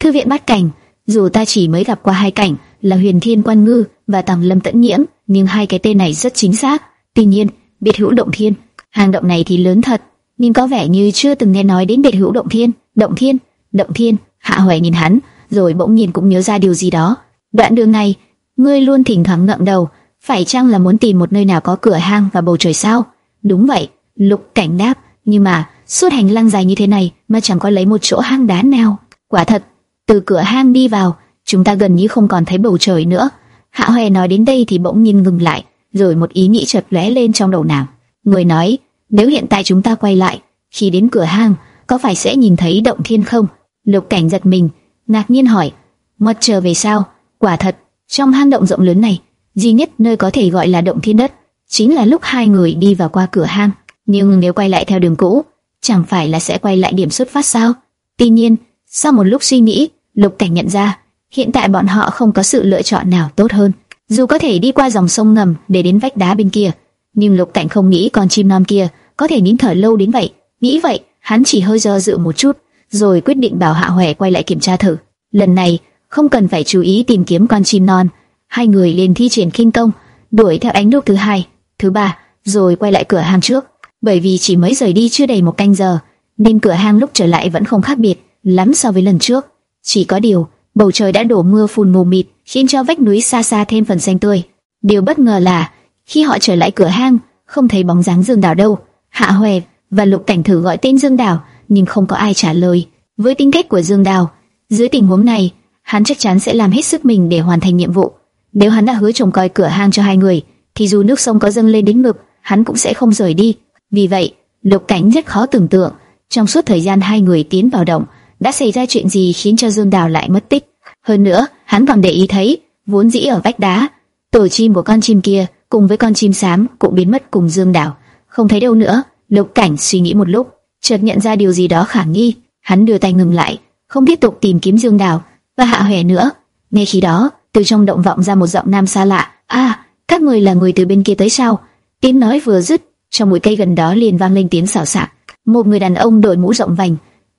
Thư viện bắt cảnh, dù ta chỉ mới gặp qua hai cảnh là Huyền Thiên Quan Ngư và Tầm Lâm Tẫn Nhiễm, nhưng hai cái tên này rất chính xác. Tuy nhiên, biệt hữu động thiên, hang động này thì lớn thật, nhưng có vẻ như chưa từng nghe nói đến biệt hữu động thiên. Động thiên, động thiên. Hạ Hoài nhìn hắn, rồi bỗng nhiên cũng nhớ ra điều gì đó. Đoạn đường này, ngươi luôn thỉnh thoảng ngậm đầu, phải chăng là muốn tìm một nơi nào có cửa hang và bầu trời sao? Đúng vậy, Lục Cảnh đáp, nhưng mà suốt hành lang dài như thế này mà chẳng có lấy một chỗ hang đá nào. Quả thật, từ cửa hang đi vào, chúng ta gần như không còn thấy bầu trời nữa. Hạ Hoè nói đến đây thì bỗng nhiên ngừng lại, rồi một ý nghĩ chợt lóe lên trong đầu nàng. Người nói, nếu hiện tại chúng ta quay lại, khi đến cửa hang, có phải sẽ nhìn thấy động thiên không? Lục Cảnh giật mình, ngạc nhiên hỏi, Mật trở về sao? Quả thật, trong hang động rộng lớn này, duy nhất nơi có thể gọi là động thiên đất, chính là lúc hai người đi vào qua cửa hang. Nhưng nếu quay lại theo đường cũ, chẳng phải là sẽ quay lại điểm xuất phát sao? Tuy nhiên, sau một lúc suy nghĩ, Lục Cảnh nhận ra, hiện tại bọn họ không có sự lựa chọn nào tốt hơn. Dù có thể đi qua dòng sông ngầm để đến vách đá bên kia, nhưng Lục Cảnh không nghĩ con chim non kia có thể nín thở lâu đến vậy. Nghĩ vậy, hắn chỉ hơi do dự một chút, rồi quyết định bảo Hạ Hoè quay lại kiểm tra thử. Lần này, không cần phải chú ý tìm kiếm con chim non, hai người liền thi triển kinh công, đuổi theo ánh lúc thứ hai, thứ ba, rồi quay lại cửa hàng trước. Bởi vì chỉ mới rời đi chưa đầy một canh giờ, nên cửa hàng lúc trở lại vẫn không khác biệt lắm so với lần trước. Chỉ có điều, bầu trời đã đổ mưa phùn mù mịt, khiến cho vách núi xa xa thêm phần xanh tươi. Điều bất ngờ là, khi họ trở lại cửa hang, không thấy bóng dáng Dương Đào đâu. Hạ Hoè và Lục Cảnh thử gọi tên Dương Đào, nhưng không có ai trả lời. Với tính cách của Dương Đào, dưới tình huống này, hắn chắc chắn sẽ làm hết sức mình để hoàn thành nhiệm vụ. Nếu hắn đã hứa trông coi cửa hang cho hai người, thì dù nước sông có dâng lên đến ngực, hắn cũng sẽ không rời đi. Vì vậy, Lục Cảnh rất khó tưởng tượng, trong suốt thời gian hai người tiến vào động, đã xảy ra chuyện gì khiến cho Dương Đào lại mất tích. Hơn nữa, hắn còn để ý thấy, vốn dĩ ở vách đá, tổ chim của con chim kia cùng với con chim xám cũng biến mất cùng Dương Đào, không thấy đâu nữa. Lục Cảnh suy nghĩ một lúc, chợt nhận ra điều gì đó khả nghi, hắn đưa tay ngừng lại, không tiếp tục tìm kiếm Dương Đào và Hạ Hoè nữa. Ngay khi đó, từ trong động vọng ra một giọng nam xa lạ, "A, các người là người từ bên kia tới sao?" Tiếng nói vừa dứt, trong bụi cây gần đó liền vang lên tiếng xào xạc. Một người đàn ông đội mũ rộng vành,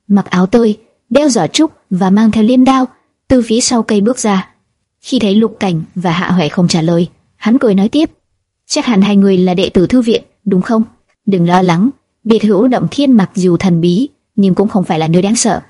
mặc áo tơi, đeo giỏ trúc và mang theo liên đao, từ phía sau cây bước ra. Khi thấy Lục Cảnh và Hạ Hoè không trả lời, hắn cười nói tiếp: "Chắc hẳn hai người là đệ tử thư viện, đúng không? Đừng lo lắng, biệt hữu động thiên mặc dù thần bí, nhưng cũng không phải là nơi đáng sợ.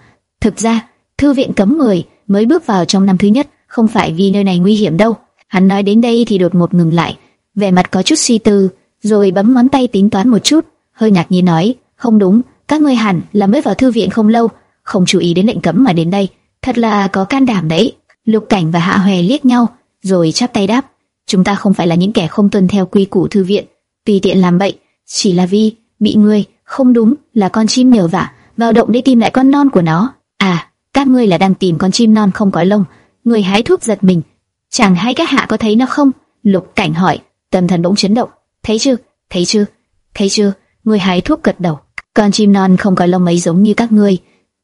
Thực ra, thư viện cấm người mới bước vào trong năm thứ nhất, không phải vì nơi này nguy hiểm đâu." Hắn nói đến đây thì đột ngột ngừng lại, vẻ mặt có chút suy tư, rồi bấm ngón tay tính toán một chút, hơi ngạc nhiên nói: "Không đúng, các ngươi hẳn là mới vào thư viện không lâu, không chú ý đến lệnh cấm mà đến đây, thật là có can đảm đấy." Lục Cảnh và Hạ Hoè liếc nhau, rồi chắp tay đáp: "Chúng ta không phải là những kẻ không tuân theo quy củ thư viện, tùy tiện làm bậy, chỉ là vì bị người không đúng là con chim nhờ vả vào động để tìm lại con non của nó. À, các ngươi là đang tìm con chim non không có lông." Người hái thuốc giật mình, chẳng hay các hạ có thấy nó không? Lục Cảnh hỏi, tâm thần bỗng chấn động. Thấy chưa? Thấy chưa? Thấy chưa? Người hái thuốc gật đầu. Con chim non không có lông ấy giống như các ngươi,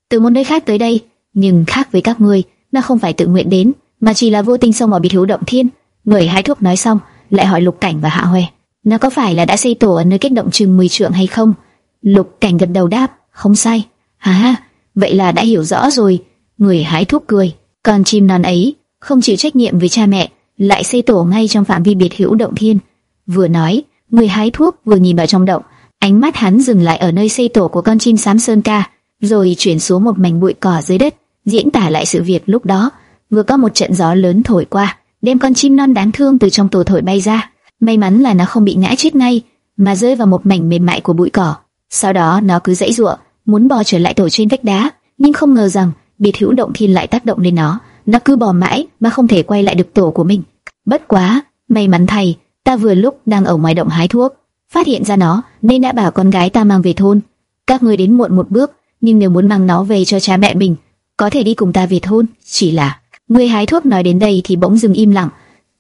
từ một nơi khác tới đây, nhưng khác với các ngươi, nó không phải tự nguyện đến, mà chỉ là vô tình xông vào bị thiếu động thiên. Người hái thuốc nói xong, lại hỏi Lục Cảnh và Hạ Hoè, nó có phải là đã xây tổ ở nơi kết động chừng 10 trượng hay không? Lục Cảnh gật đầu đáp, không sai. À, vậy là đã hiểu rõ rồi. Người hái thuốc cười, con chim non ấy không chịu trách nhiệm với cha mẹ, lại xây tổ ngay trong phạm vi biệt hữu động thiên. Vừa nói, người hái thuốc vừa nhìn vào trong động, ánh mắt hắn dừng lại ở nơi xây tổ của con chim xám sơn ca, rồi chuyển xuống một mảnh bụi cỏ dưới đất, diễn tả lại sự việc lúc đó. Vừa có một trận gió lớn thổi qua, đem con chim non đáng thương từ trong tổ thổi bay ra. May mắn là nó không bị ngã chết ngay, mà rơi vào một mảnh mềm mại của bụi cỏ. Sau đó nó cứ dãy giụa, muốn bò trở lại tổ trên vách đá, nhưng không ngờ rằng biệt hữu động thiên lại tác động lên nó, nó cứ bò mãi mà không thể quay lại được tổ của mình. Bất quá, may mắn thay, ta vừa lúc đang ở ngoài động hái thuốc, phát hiện ra nó nên đã bảo con gái ta mang về thôn. Các ngươi đến muộn một bước, nhưng nếu muốn mang nó về cho cha mẹ mình, có thể đi cùng ta về thôn. Chỉ là người hái thuốc nói đến đây thì bỗng dừng im lặng,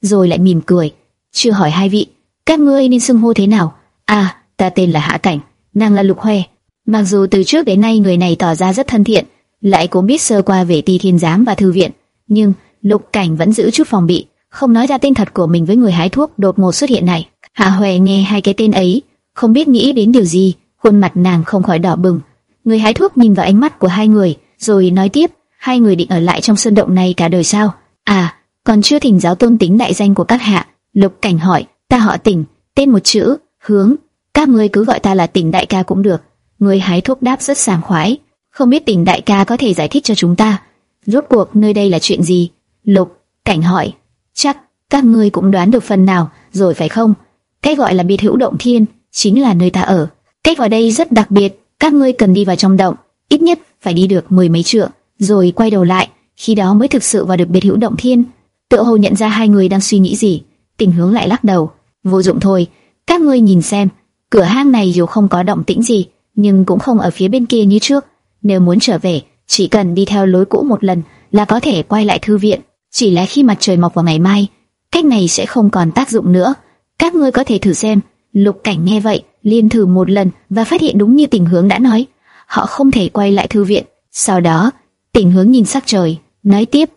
rồi lại mỉm cười, chưa hỏi hai vị, các ngươi nên xưng hô thế nào? À, ta tên là Hạ Cảnh, nàng là Lục Hoè. Mặc dù từ trước đến nay người này tỏ ra rất thân thiện, lại cũng biết sơ qua về Ti Thiên Giám và thư viện, nhưng Lục Cảnh vẫn giữ chút phòng bị, không nói ra tên thật của mình với người hái thuốc đột ngột xuất hiện này. Hạ Hoè nghe hai cái tên ấy, không biết nghĩ đến điều gì, khuôn mặt nàng không khỏi đỏ bừng. Người hái thuốc nhìn vào ánh mắt của hai người, rồi nói tiếp, hai người định ở lại trong sơn động này cả đời sao? À, còn chưa thỉnh giáo tôn tính đại danh của các hạ. Lục Cảnh hỏi, ta họ Tỉnh, tên một chữ, hướng, các ngươi cứ gọi ta là Tỉnh đại ca cũng được. Người hái thuốc đáp rất sảng khoái, không biết Tỉnh đại ca có thể giải thích cho chúng ta, rốt cuộc nơi đây là chuyện gì? Lục Cảnh hỏi, chắc các ngươi cũng đoán được phần nào rồi phải không? Cái gọi là biệt hữu động thiên chính là nơi ta ở. Cách vào đây rất đặc biệt, các ngươi cần đi vào trong động, ít nhất phải đi được mười mấy trượng, rồi quay đầu lại, khi đó mới thực sự vào được biệt hữu động thiên. Tựa hồ nhận ra hai người đang suy nghĩ gì, tình hướng lại lắc đầu, vô dụng thôi. Các ngươi nhìn xem, cửa hang này dù không có động tĩnh gì, nhưng cũng không ở phía bên kia như trước. Nếu muốn trở về, chỉ cần đi theo lối cũ một lần là có thể quay lại thư viện. Chỉ là khi mặt trời mọc vào ngày mai, cách này sẽ không còn tác dụng nữa. Các ngươi có thể thử xem. Lục Cảnh nghe vậy, liền thử một lần và phát hiện đúng như tình hướng đã nói, họ không thể quay lại thư viện. Sau đó, tình hướng nhìn sắc trời, nói tiếp: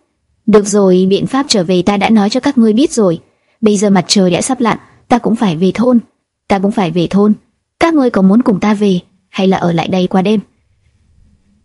"Được rồi, biện pháp trở về ta đã nói cho các ngươi biết rồi. Bây giờ mặt trời đã sắp lặn, ta cũng phải về thôn. Ta cũng phải về thôn. Các ngươi có muốn cùng ta về hay là ở lại đây qua đêm?"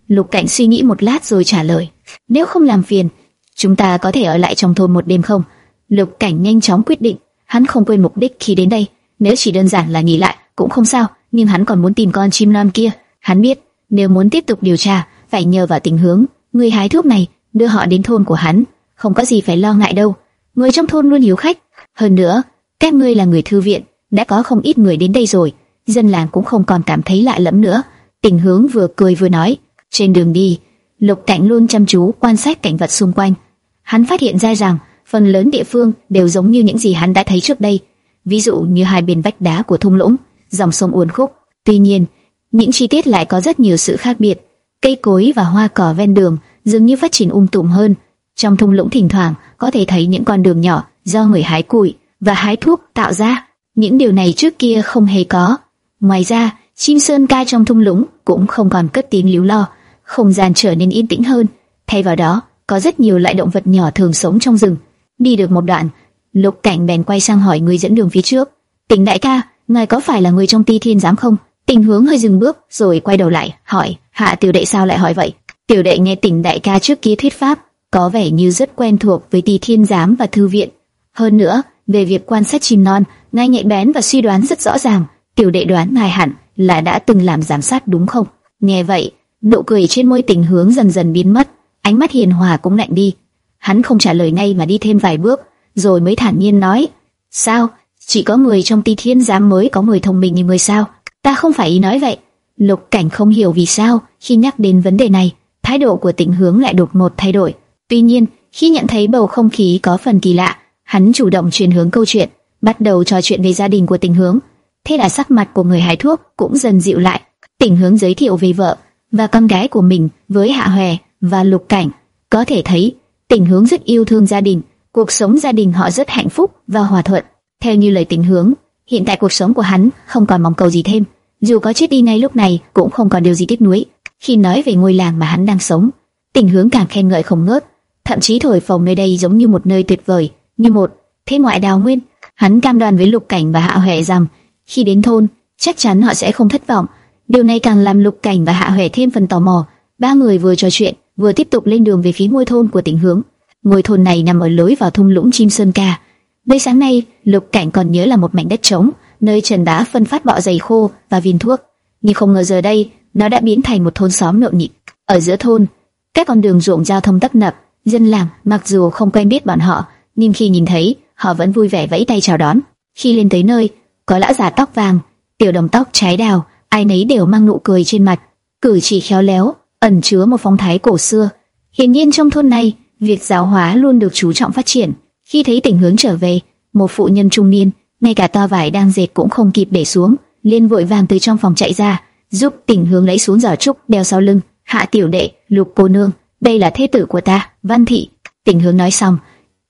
Lục Cảnh suy nghĩ một lát rồi trả lời: "Nếu không làm phiền, chúng ta có thể ở lại trong thôn một đêm không?" Lục Cảnh nhanh chóng quyết định, hắn không quên mục đích khi đến đây, nếu chỉ đơn giản là nghỉ lại cũng không sao, nhưng hắn còn muốn tìm con chim non kia. Hắn biết, nếu muốn tiếp tục điều tra, phải nhờ vào tình hướng, người hái thuốc này đưa họ đến thôn của hắn, không có gì phải lo ngại đâu. Người trong thôn luôn hiếu khách, hơn nữa, các ngươi là người thư viện, đã có không ít người đến đây rồi, dân làng cũng không còn cảm thấy lạ lẫm nữa. Tình hướng vừa cười vừa nói, trên đường đi, Lục Cảnh luôn chăm chú quan sát cảnh vật xung quanh. Hắn phát hiện ra rằng phần lớn địa phương đều giống như những gì hắn đã thấy trước đây, ví dụ như hai bên vách đá của thung lũng, dòng sông uốn khúc. Tuy nhiên, những chi tiết lại có rất nhiều sự khác biệt. Cây cối và hoa cỏ ven đường dường như phát triển um tùm hơn. Trong thung lũng thỉnh thoảng có thể thấy những con đường nhỏ do người hái củi và hái thuốc tạo ra. Những điều này trước kia không hề có. Ngoài ra, chim sơn ca trong thung lũng cũng không còn cất tiếng líu lo, không gian trở nên yên tĩnh hơn. Thay vào đó, có rất nhiều loại động vật nhỏ thường sống trong rừng. Đi được một đoạn, Lục Cảnh bèn quay sang hỏi người dẫn đường phía trước. Tỉnh đại ca, ngài có phải là người trong ti thiên giám không? Tình hướng hơi dừng bước, rồi quay đầu lại, hỏi, hạ tiểu đệ sao lại hỏi vậy? Tiểu đệ nghe tỉnh đại ca trước kia thuyết pháp, có vẻ như rất quen thuộc với ti thiên giám và thư viện. Hơn nữa, về việc quan sát chim non, ngay nhạy bén và suy đoán rất rõ ràng. Tiểu đệ đoán ngài hẳn là đã từng làm giám sát đúng không? Nghe vậy, nụ cười trên môi tình hướng dần dần biến mất, ánh mắt hiền hòa cũng lạnh đi. Hắn không trả lời ngay mà đi thêm vài bước, rồi mới thản nhiên nói: "Sao? Chỉ có người trong Ti Thiên giám mới có người thông minh như người sao? Ta không phải ý nói vậy." Lục Cảnh không hiểu vì sao khi nhắc đến vấn đề này, thái độ của tình Hướng lại đột ngột thay đổi. Tuy nhiên, khi nhận thấy bầu không khí có phần kỳ lạ, hắn chủ động chuyển hướng câu chuyện, bắt đầu trò chuyện về gia đình của tình Hướng. Thế là sắc mặt của người hái thuốc cũng dần dịu lại. tình Hướng giới thiệu về vợ và con gái của mình với Hạ Hoè và Lục Cảnh, có thể thấy tình Hướng rất yêu thương gia đình, cuộc sống gia đình họ rất hạnh phúc và hòa thuận. Theo như lời tình hướng, hiện tại cuộc sống của hắn không còn mong cầu gì thêm, dù có chết đi ngay lúc này cũng không còn điều gì tiếc nuối. Khi nói về ngôi làng mà hắn đang sống, tình hướng càng khen ngợi không ngớt, thậm chí thổi phồng nơi đây giống như một nơi tuyệt vời, như một thế ngoại đào nguyên. Hắn cam đoan với Lục Cảnh và Hạ Huệ rằng khi đến thôn chắc chắn họ sẽ không thất vọng. Điều này càng làm Lục Cảnh và Hạ Huệ thêm phần tò mò. Ba người vừa trò chuyện, vừa tiếp tục lên đường về phía ngôi thôn của tỉnh hướng. Ngôi thôn này nằm ở lối vào thung lũng chim sơn ca. Đây sáng nay, Lục Cảnh còn nhớ là một mảnh đất trống, nơi trần đá phân phát bọ dày khô và viên thuốc. Nhưng không ngờ giờ đây, nó đã biến thành một thôn xóm nhộn nhịp. Ở giữa thôn, các con đường ruộng giao thông tấp nập, dân làng mặc dù không quen biết bọn họ, nhưng khi nhìn thấy, họ vẫn vui vẻ vẫy tay chào đón. Khi lên tới nơi, có lão già tóc vàng, tiểu đồng tóc trái đào, ai nấy đều mang nụ cười trên mặt, cử chỉ khéo léo, ẩn chứa một phong thái cổ xưa. Hiển nhiên trong thôn này việc giáo hóa luôn được chú trọng phát triển. Khi thấy tình hướng trở về, một phụ nhân trung niên, ngay cả to vải đang dệt cũng không kịp để xuống, liền vội vàng từ trong phòng chạy ra, giúp tình hướng lấy xuống giỏ trúc đeo sau lưng. Hạ tiểu đệ, lục cô nương, đây là thế tử của ta, Văn Thị. Tình hướng nói xong,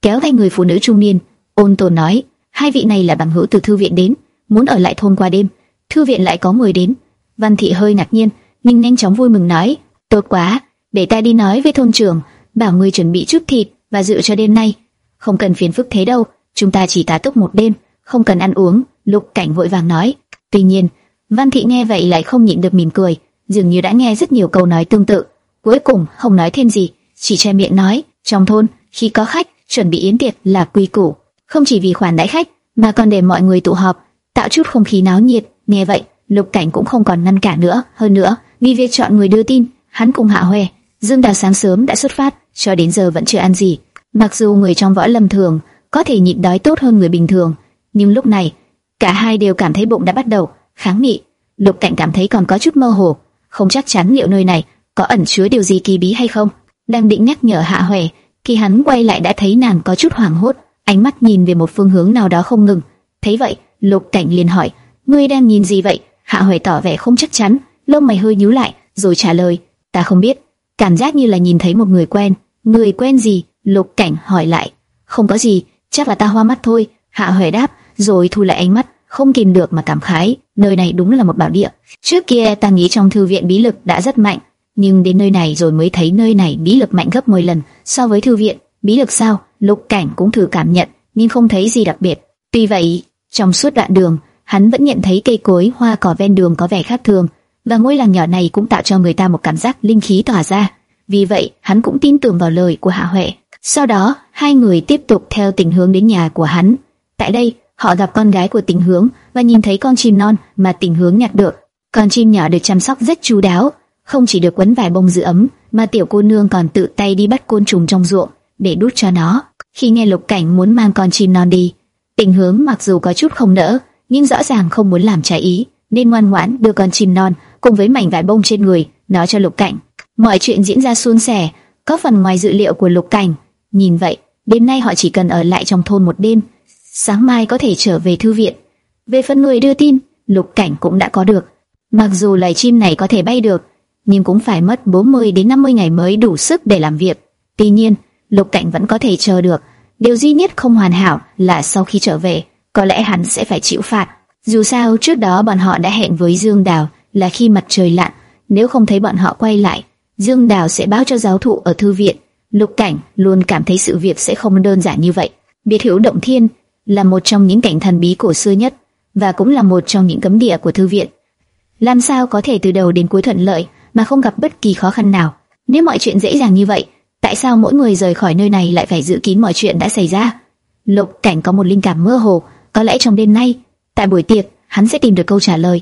kéo tay người phụ nữ trung niên, ôn tồn nói, hai vị này là bằng hữu từ thư viện đến, muốn ở lại thôn qua đêm. Thư viện lại có người đến. Văn Thị hơi ngạc nhiên, nhưng nhanh chóng vui mừng nói, tốt quá, để ta đi nói với thôn trưởng, bảo người chuẩn bị chút thịt và dự cho đêm nay. Không cần phiền phức thế đâu, chúng ta chỉ tá túc một đêm, không cần ăn uống. Lục Cảnh vội vàng nói. Tuy nhiên, Văn Thị nghe vậy lại không nhịn được mỉm cười, dường như đã nghe rất nhiều câu nói tương tự. Cuối cùng không nói thêm gì, chỉ che miệng nói, trong thôn khi có khách chuẩn bị yến tiệc là quy củ, không chỉ vì khoản đãi khách mà còn để mọi người tụ họp, tạo chút không khí náo nhiệt. Nghe vậy, Lục Cảnh cũng không còn ngăn cản nữa, hơn nữa, vì việc chọn người đưa tin, hắn cùng Hạ Hoè, Dương Đào sáng sớm đã xuất phát, cho đến giờ vẫn chưa ăn gì. Mặc dù người trong võ lâm thường có thể nhịn đói tốt hơn người bình thường, nhưng lúc này cả hai đều cảm thấy bụng đã bắt đầu kháng nghị. Lục Cảnh cảm thấy còn có chút mơ hồ, không chắc chắn liệu nơi này có ẩn chứa điều gì kỳ bí hay không. Đang định nhắc nhở Hạ Hoè, khi hắn quay lại đã thấy nàng có chút hoảng hốt, ánh mắt nhìn về một phương hướng nào đó không ngừng. Thấy vậy, Lục Cảnh liền hỏi: "Ngươi đang nhìn gì vậy?" Hạ huệ tỏ vẻ không chắc chắn, lông mày hơi nhíu lại, rồi trả lời: "Ta không biết." Cảm giác như là nhìn thấy một người quen. "Người quen gì?" Lục Cảnh hỏi lại. "Không có gì, chắc là ta hoa mắt thôi." Hạ huệ đáp, rồi thu lại ánh mắt, không kìm được mà cảm khái, nơi này đúng là một bảo địa. Trước kia ta nghĩ trong thư viện bí lực đã rất mạnh, nhưng đến nơi này rồi mới thấy nơi này bí lực mạnh gấp 10 lần so với thư viện. Bí lực sao? Lục Cảnh cũng thử cảm nhận, nhưng không thấy gì đặc biệt. Tuy vậy, trong suốt đoạn đường, hắn vẫn nhận thấy cây cối, hoa cỏ ven đường có vẻ khác thường, và ngôi làng nhỏ này cũng tạo cho người ta một cảm giác linh khí tỏa ra. Vì vậy, hắn cũng tin tưởng vào lời của Hạ Huệ. Sau đó, hai người tiếp tục theo tình hướng đến nhà của hắn. Tại đây, họ gặp con gái của tình hướng và nhìn thấy con chim non mà tình hướng nhặt được. Con chim nhỏ được chăm sóc rất chú đáo, không chỉ được quấn vải bông giữ ấm, mà tiểu cô nương còn tự tay đi bắt côn trùng trong ruộng để đút cho nó. Khi nghe Lục Cảnh muốn mang con chim non đi, tình hướng mặc dù có chút không nỡ, nhưng rõ ràng không muốn làm trái ý, nên ngoan ngoãn đưa con chim non cùng với mảnh vải bông trên người nói cho Lục Cảnh. Mọi chuyện diễn ra suôn sẻ, có phần ngoài dự liệu của Lục Cảnh. Nhìn vậy, đêm nay họ chỉ cần ở lại trong thôn một đêm, sáng mai có thể trở về thư viện. Về phần người đưa tin, Lục Cảnh cũng đã có được. Mặc dù loài chim này có thể bay được, nhưng cũng phải mất 40 đến 50 ngày mới đủ sức để làm việc. Tuy nhiên, Lục Cảnh vẫn có thể chờ được. Điều duy nhất không hoàn hảo là sau khi trở về, có lẽ hắn sẽ phải chịu phạt. Dù sao trước đó bọn họ đã hẹn với Dương Đào là khi mặt trời lặn, nếu không thấy bọn họ quay lại, Dương Đào sẽ báo cho giáo thụ ở thư viện. Lục Cảnh luôn cảm thấy sự việc sẽ không đơn giản như vậy. Biệt hữu động thiên là một trong những cảnh thần bí cổ xưa nhất và cũng là một trong những cấm địa của thư viện. Làm sao có thể từ đầu đến cuối thuận lợi mà không gặp bất kỳ khó khăn nào? Nếu mọi chuyện dễ dàng như vậy, tại sao mỗi người rời khỏi nơi này lại phải giữ kín mọi chuyện đã xảy ra? Lục Cảnh có một linh cảm mơ hồ, có lẽ trong đêm nay, tại buổi tiệc, hắn sẽ tìm được câu trả lời.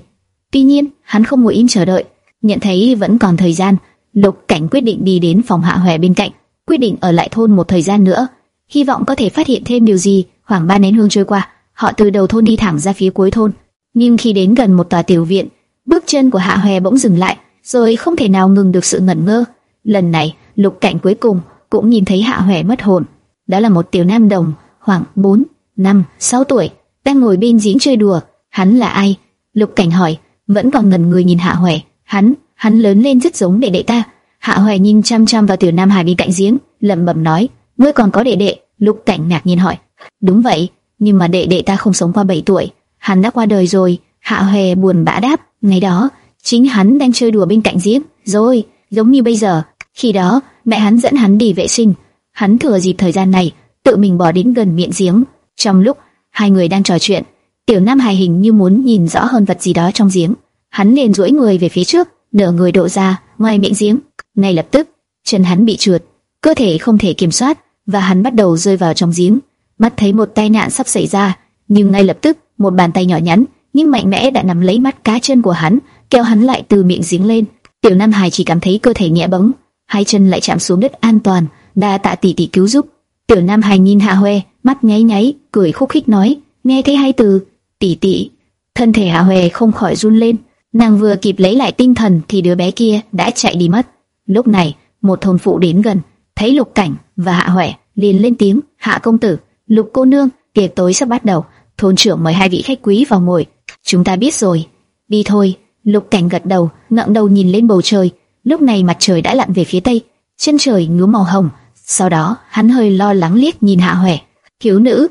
Tuy nhiên, hắn không ngồi im chờ đợi, nhận thấy vẫn còn thời gian, Lục Cảnh quyết định đi đến phòng Hạ Hoè bên cạnh, quyết định ở lại thôn một thời gian nữa, hy vọng có thể phát hiện thêm điều gì. Khoảng ba nén hương trôi qua, họ từ đầu thôn đi thẳng ra phía cuối thôn, nhưng khi đến gần một tòa tiểu viện, bước chân của Hạ Hoè bỗng dừng lại, rồi không thể nào ngừng được sự ngẩn ngơ. Lần này, Lục Cảnh cuối cùng cũng nhìn thấy Hạ Hoè mất hồn. Đó là một tiểu nam đồng, khoảng 4, 5, 6 tuổi, đang ngồi bên giếng chơi đùa. Hắn là ai? Lục Cảnh hỏi, vẫn còn ngẩn người nhìn Hạ Hoè. Hắn, hắn lớn lên rất giống đệ đệ ta. Hạ Hoè nhìn chăm chăm vào tiểu nam hài bên cạnh giếng, lẩm bẩm nói, ngươi còn có đệ đệ? Lục Cảnh ngạc nhiên hỏi, đúng vậy, nhưng mà đệ đệ ta không sống qua 7 tuổi, hắn đã qua đời rồi. Hạ Hoè buồn bã đáp, ngày đó chính hắn đang chơi đùa bên cạnh giếng, rồi giống như bây giờ. Khi đó mẹ hắn dẫn hắn đi vệ sinh, hắn thừa dịp thời gian này tự mình bỏ đến gần miệng giếng. Trong lúc hai người đang trò chuyện, tiểu nam hài hình như muốn nhìn rõ hơn vật gì đó trong giếng, hắn liền duỗi người về phía trước, nửa người độ ra ngoài miệng giếng. Ngay lập tức chân hắn bị trượt, cơ thể không thể kiểm soát và hắn bắt đầu rơi vào trong giếng. Mắt thấy một tai nạn sắp xảy ra, nhưng ngay lập tức một bàn tay nhỏ nhắn nhưng mạnh mẽ đã nắm lấy mắt cá chân của hắn, kéo hắn lại từ miệng giếng lên. Tiểu Nam Hải chỉ cảm thấy cơ thể nhẹ bẫng, hai chân lại chạm xuống đất an toàn, đa tạ tỷ tỷ cứu giúp. Tiểu Nam Hải nhìn Hạ Huệ, mắt nháy nháy, cười khúc khích nói, nghe thấy hai từ tỷ tỷ. Thân thể Hạ Huệ không khỏi run lên, nàng vừa kịp lấy lại tinh thần thì đứa bé kia đã chạy đi mất. Lúc này, một thôn phụ đến gần, thấy Lục Cảnh và Hạ Huệ liền lên tiếng, "Hạ công tử, Lục cô nương, tiệc tối sắp bắt đầu, thôn trưởng mời hai vị khách quý vào ngồi." "Chúng ta biết rồi, đi thôi." Lục Cảnh gật đầu, ngẩng đầu nhìn lên bầu trời. Lúc này mặt trời đã lặn về phía tây, chân trời nhuốm màu hồng. Sau đó, hắn hơi lo lắng liếc nhìn Hạ Huệ. Thiếu nữ,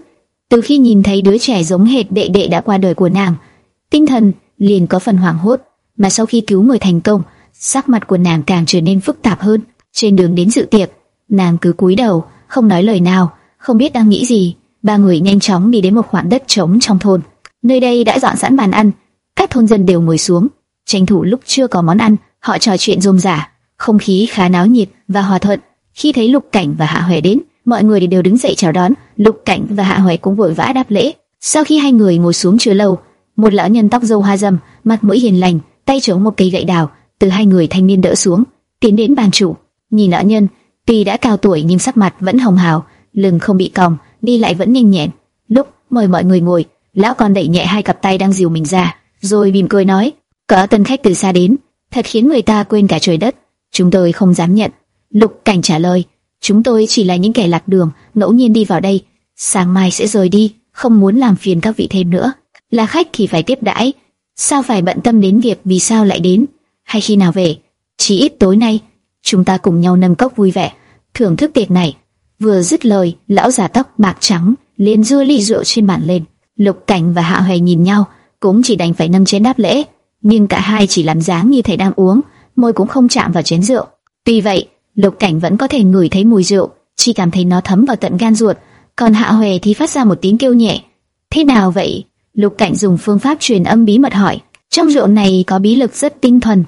từ khi nhìn thấy đứa trẻ giống hệt đệ đệ đã qua đời của nàng, tinh thần liền có phần hoảng hốt, mà sau khi cứu người thành công, sắc mặt của nàng càng trở nên phức tạp hơn. Trên đường đến dự tiệc, nàng cứ cúi đầu, không nói lời nào, không biết đang nghĩ gì. Ba người nhanh chóng đi đến một khoảng đất trống trong thôn. Nơi đây đã dọn sẵn bàn ăn, các thôn dân đều ngồi xuống, tranh thủ lúc chưa có món ăn, họ trò chuyện rôm rả, không khí khá náo nhiệt và hòa thuận. Khi thấy Lục Cảnh và Hạ Huệ đến, mọi người đều đứng dậy chào đón. Lục Cảnh và Hạ Huệ cũng vội vã đáp lễ. Sau khi hai người ngồi xuống chưa lâu, một lão nhân tóc râu hoa râm, mặt mũi hiền lành, tay chống một cây gậy đào, từ hai người thanh niên đỡ xuống, tiến đến bàn chủ. Nhìn lão nhân, tuy đã cao tuổi nhưng sắc mặt vẫn hồng hào, lưng không bị còng, đi lại vẫn nhanh nhẹn. Lúc mời mọi người ngồi, lão còn đẩy nhẹ hai cặp tay đang dìu mình ra, rồi mỉm cười nói: "Có tân khách từ xa đến, thật khiến người ta quên cả trời đất. Chúng tôi không dám nhận." Lục Cảnh trả lời: "Chúng tôi chỉ là những kẻ lạc đường, ngẫu nhiên đi vào đây, sáng mai sẽ rời đi, không muốn làm phiền các vị thêm nữa." là khách thì phải tiếp đãi, sao phải bận tâm đến việc vì sao lại đến, hay khi nào về. Chỉ ít tối nay, chúng ta cùng nhau nâng cốc vui vẻ, thưởng thức tiệc này. Vừa dứt lời, lão già tóc bạc trắng liền đưa ly rượu trên bàn lên. Lục Cảnh và Hạ hề nhìn nhau, cũng chỉ đành phải nâng chén đáp lễ, nhưng cả hai chỉ làm dáng như thể đang uống, môi cũng không chạm vào chén rượu. Tuy vậy, Lục Cảnh vẫn có thể ngửi thấy mùi rượu, chỉ cảm thấy nó thấm vào tận gan ruột, còn Hạ huệ thì phát ra một tiếng kêu nhẹ. Thế nào vậy? Lục Cảnh dùng phương pháp truyền âm bí mật hỏi, trong rượu này có bí lực rất tinh thuần,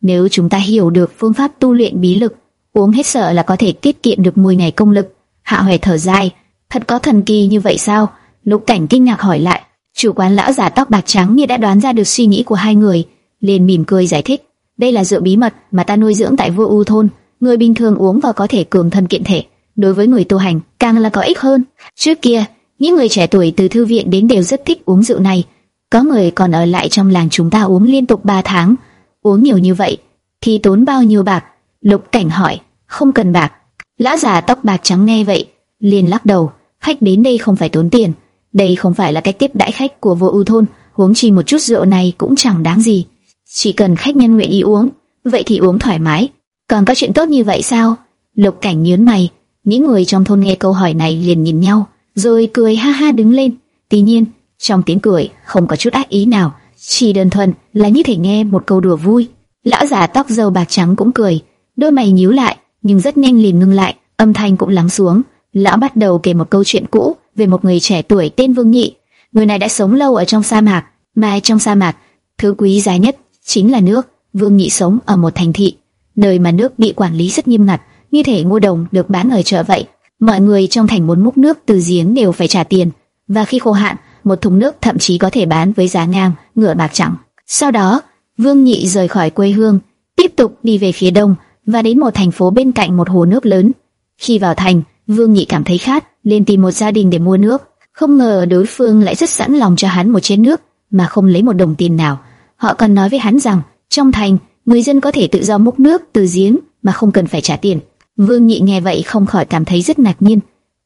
nếu chúng ta hiểu được phương pháp tu luyện bí lực, uống hết sợ là có thể tiết kiệm được mùi ngày công lực. Hạ huệ thở dài, thật có thần kỳ như vậy sao? Lục Cảnh kinh ngạc hỏi lại, chủ quán lão già tóc bạc trắng như đã đoán ra được suy nghĩ của hai người, liền mỉm cười giải thích, đây là rượu bí mật mà ta nuôi dưỡng tại Vô U thôn, người bình thường uống vào có thể cường thân kiện thể, đối với người tu hành càng là có ích hơn. Trước kia những người trẻ tuổi từ thư viện đến đều rất thích uống rượu này. Có người còn ở lại trong làng chúng ta uống liên tục 3 tháng. Uống nhiều như vậy thì tốn bao nhiêu bạc? Lục Cảnh hỏi. Không cần bạc. Lão già tóc bạc trắng nghe vậy, liền lắc đầu. Khách đến đây không phải tốn tiền. Đây không phải là cách tiếp đãi khách của vô ưu thôn. Uống chi một chút rượu này cũng chẳng đáng gì. Chỉ cần khách nhân nguyện ý uống, vậy thì uống thoải mái. Còn có chuyện tốt như vậy sao? Lục Cảnh nhướng mày. Những người trong thôn nghe câu hỏi này liền nhìn nhau rồi cười ha ha đứng lên. Tuy nhiên, trong tiếng cười không có chút ác ý nào, chỉ đơn thuần là như thể nghe một câu đùa vui. Lão già tóc râu bạc trắng cũng cười, đôi mày nhíu lại, nhưng rất nhanh liền ngưng lại, âm thanh cũng lắng xuống. Lão bắt đầu kể một câu chuyện cũ về một người trẻ tuổi tên Vương Nhị. Người này đã sống lâu ở trong sa mạc, mà trong sa mạc, thứ quý giá nhất chính là nước. Vương Nhị sống ở một thành thị, nơi mà nước bị quản lý rất nghiêm ngặt, như thể ngô đồng được bán ở chợ vậy. Mọi người trong thành muốn múc nước từ giếng đều phải trả tiền, và khi khô hạn, một thùng nước thậm chí có thể bán với giá ngang ngựa bạc trắng. Sau đó, Vương Nhị rời khỏi quê hương, tiếp tục đi về phía đông và đến một thành phố bên cạnh một hồ nước lớn. Khi vào thành, Vương Nhị cảm thấy khát, lên tìm một gia đình để mua nước. Không ngờ đối phương lại rất sẵn lòng cho hắn một chén nước mà không lấy một đồng tiền nào. Họ còn nói với hắn rằng, trong thành, người dân có thể tự do múc nước từ giếng mà không cần phải trả tiền. Vương Nhị nghe vậy không khỏi cảm thấy rất ngạc nhiên.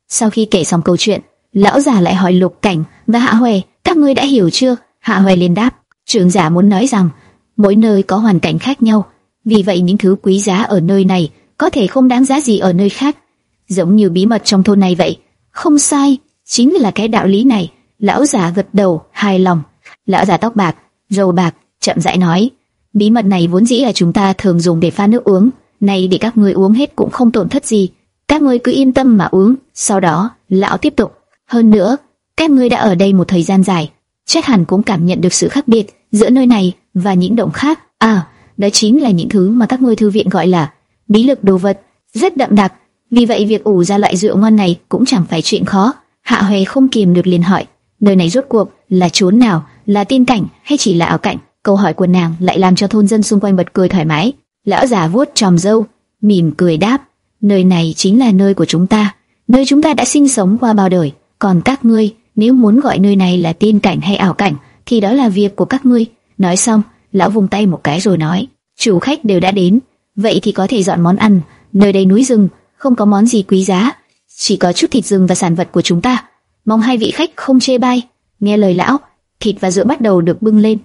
Sau khi kể xong câu chuyện, lão già lại hỏi Lục Cảnh và Hạ Huệ, các ngươi đã hiểu chưa? Hạ Huệ liền đáp, trưởng giả muốn nói rằng mỗi nơi có hoàn cảnh khác nhau, vì vậy những thứ quý giá ở nơi này có thể không đáng giá gì ở nơi khác, giống như bí mật trong thôn này vậy. Không sai, chính là cái đạo lý này. Lão già gật đầu, hài lòng. Lão già tóc bạc, râu bạc, chậm rãi nói, bí mật này vốn dĩ là chúng ta thường dùng để pha nước uống này để các ngươi uống hết cũng không tổn thất gì. Các ngươi cứ yên tâm mà uống. Sau đó, lão tiếp tục. Hơn nữa, các ngươi đã ở đây một thời gian dài, chắc hẳn cũng cảm nhận được sự khác biệt giữa nơi này và những động khác. À, đó chính là những thứ mà các ngươi thư viện gọi là bí lực đồ vật, rất đậm đặc. Vì vậy việc ủ ra loại rượu ngon này cũng chẳng phải chuyện khó. Hạ Huệ không kìm được liền hỏi, nơi này rốt cuộc là chốn nào, là tiên cảnh hay chỉ là ảo cảnh? Câu hỏi của nàng lại làm cho thôn dân xung quanh bật cười thoải mái. Lão già vuốt tròm râu, mỉm cười đáp, nơi này chính là nơi của chúng ta, nơi chúng ta đã sinh sống qua bao đời. Còn các ngươi, nếu muốn gọi nơi này là tiên cảnh hay ảo cảnh, thì đó là việc của các ngươi. Nói xong, lão vùng tay một cái rồi nói, chủ khách đều đã đến, vậy thì có thể dọn món ăn. Nơi đây núi rừng, không có món gì quý giá, chỉ có chút thịt rừng và sản vật của chúng ta. Mong hai vị khách không chê bai. Nghe lời lão, thịt và rượu bắt đầu được bưng lên,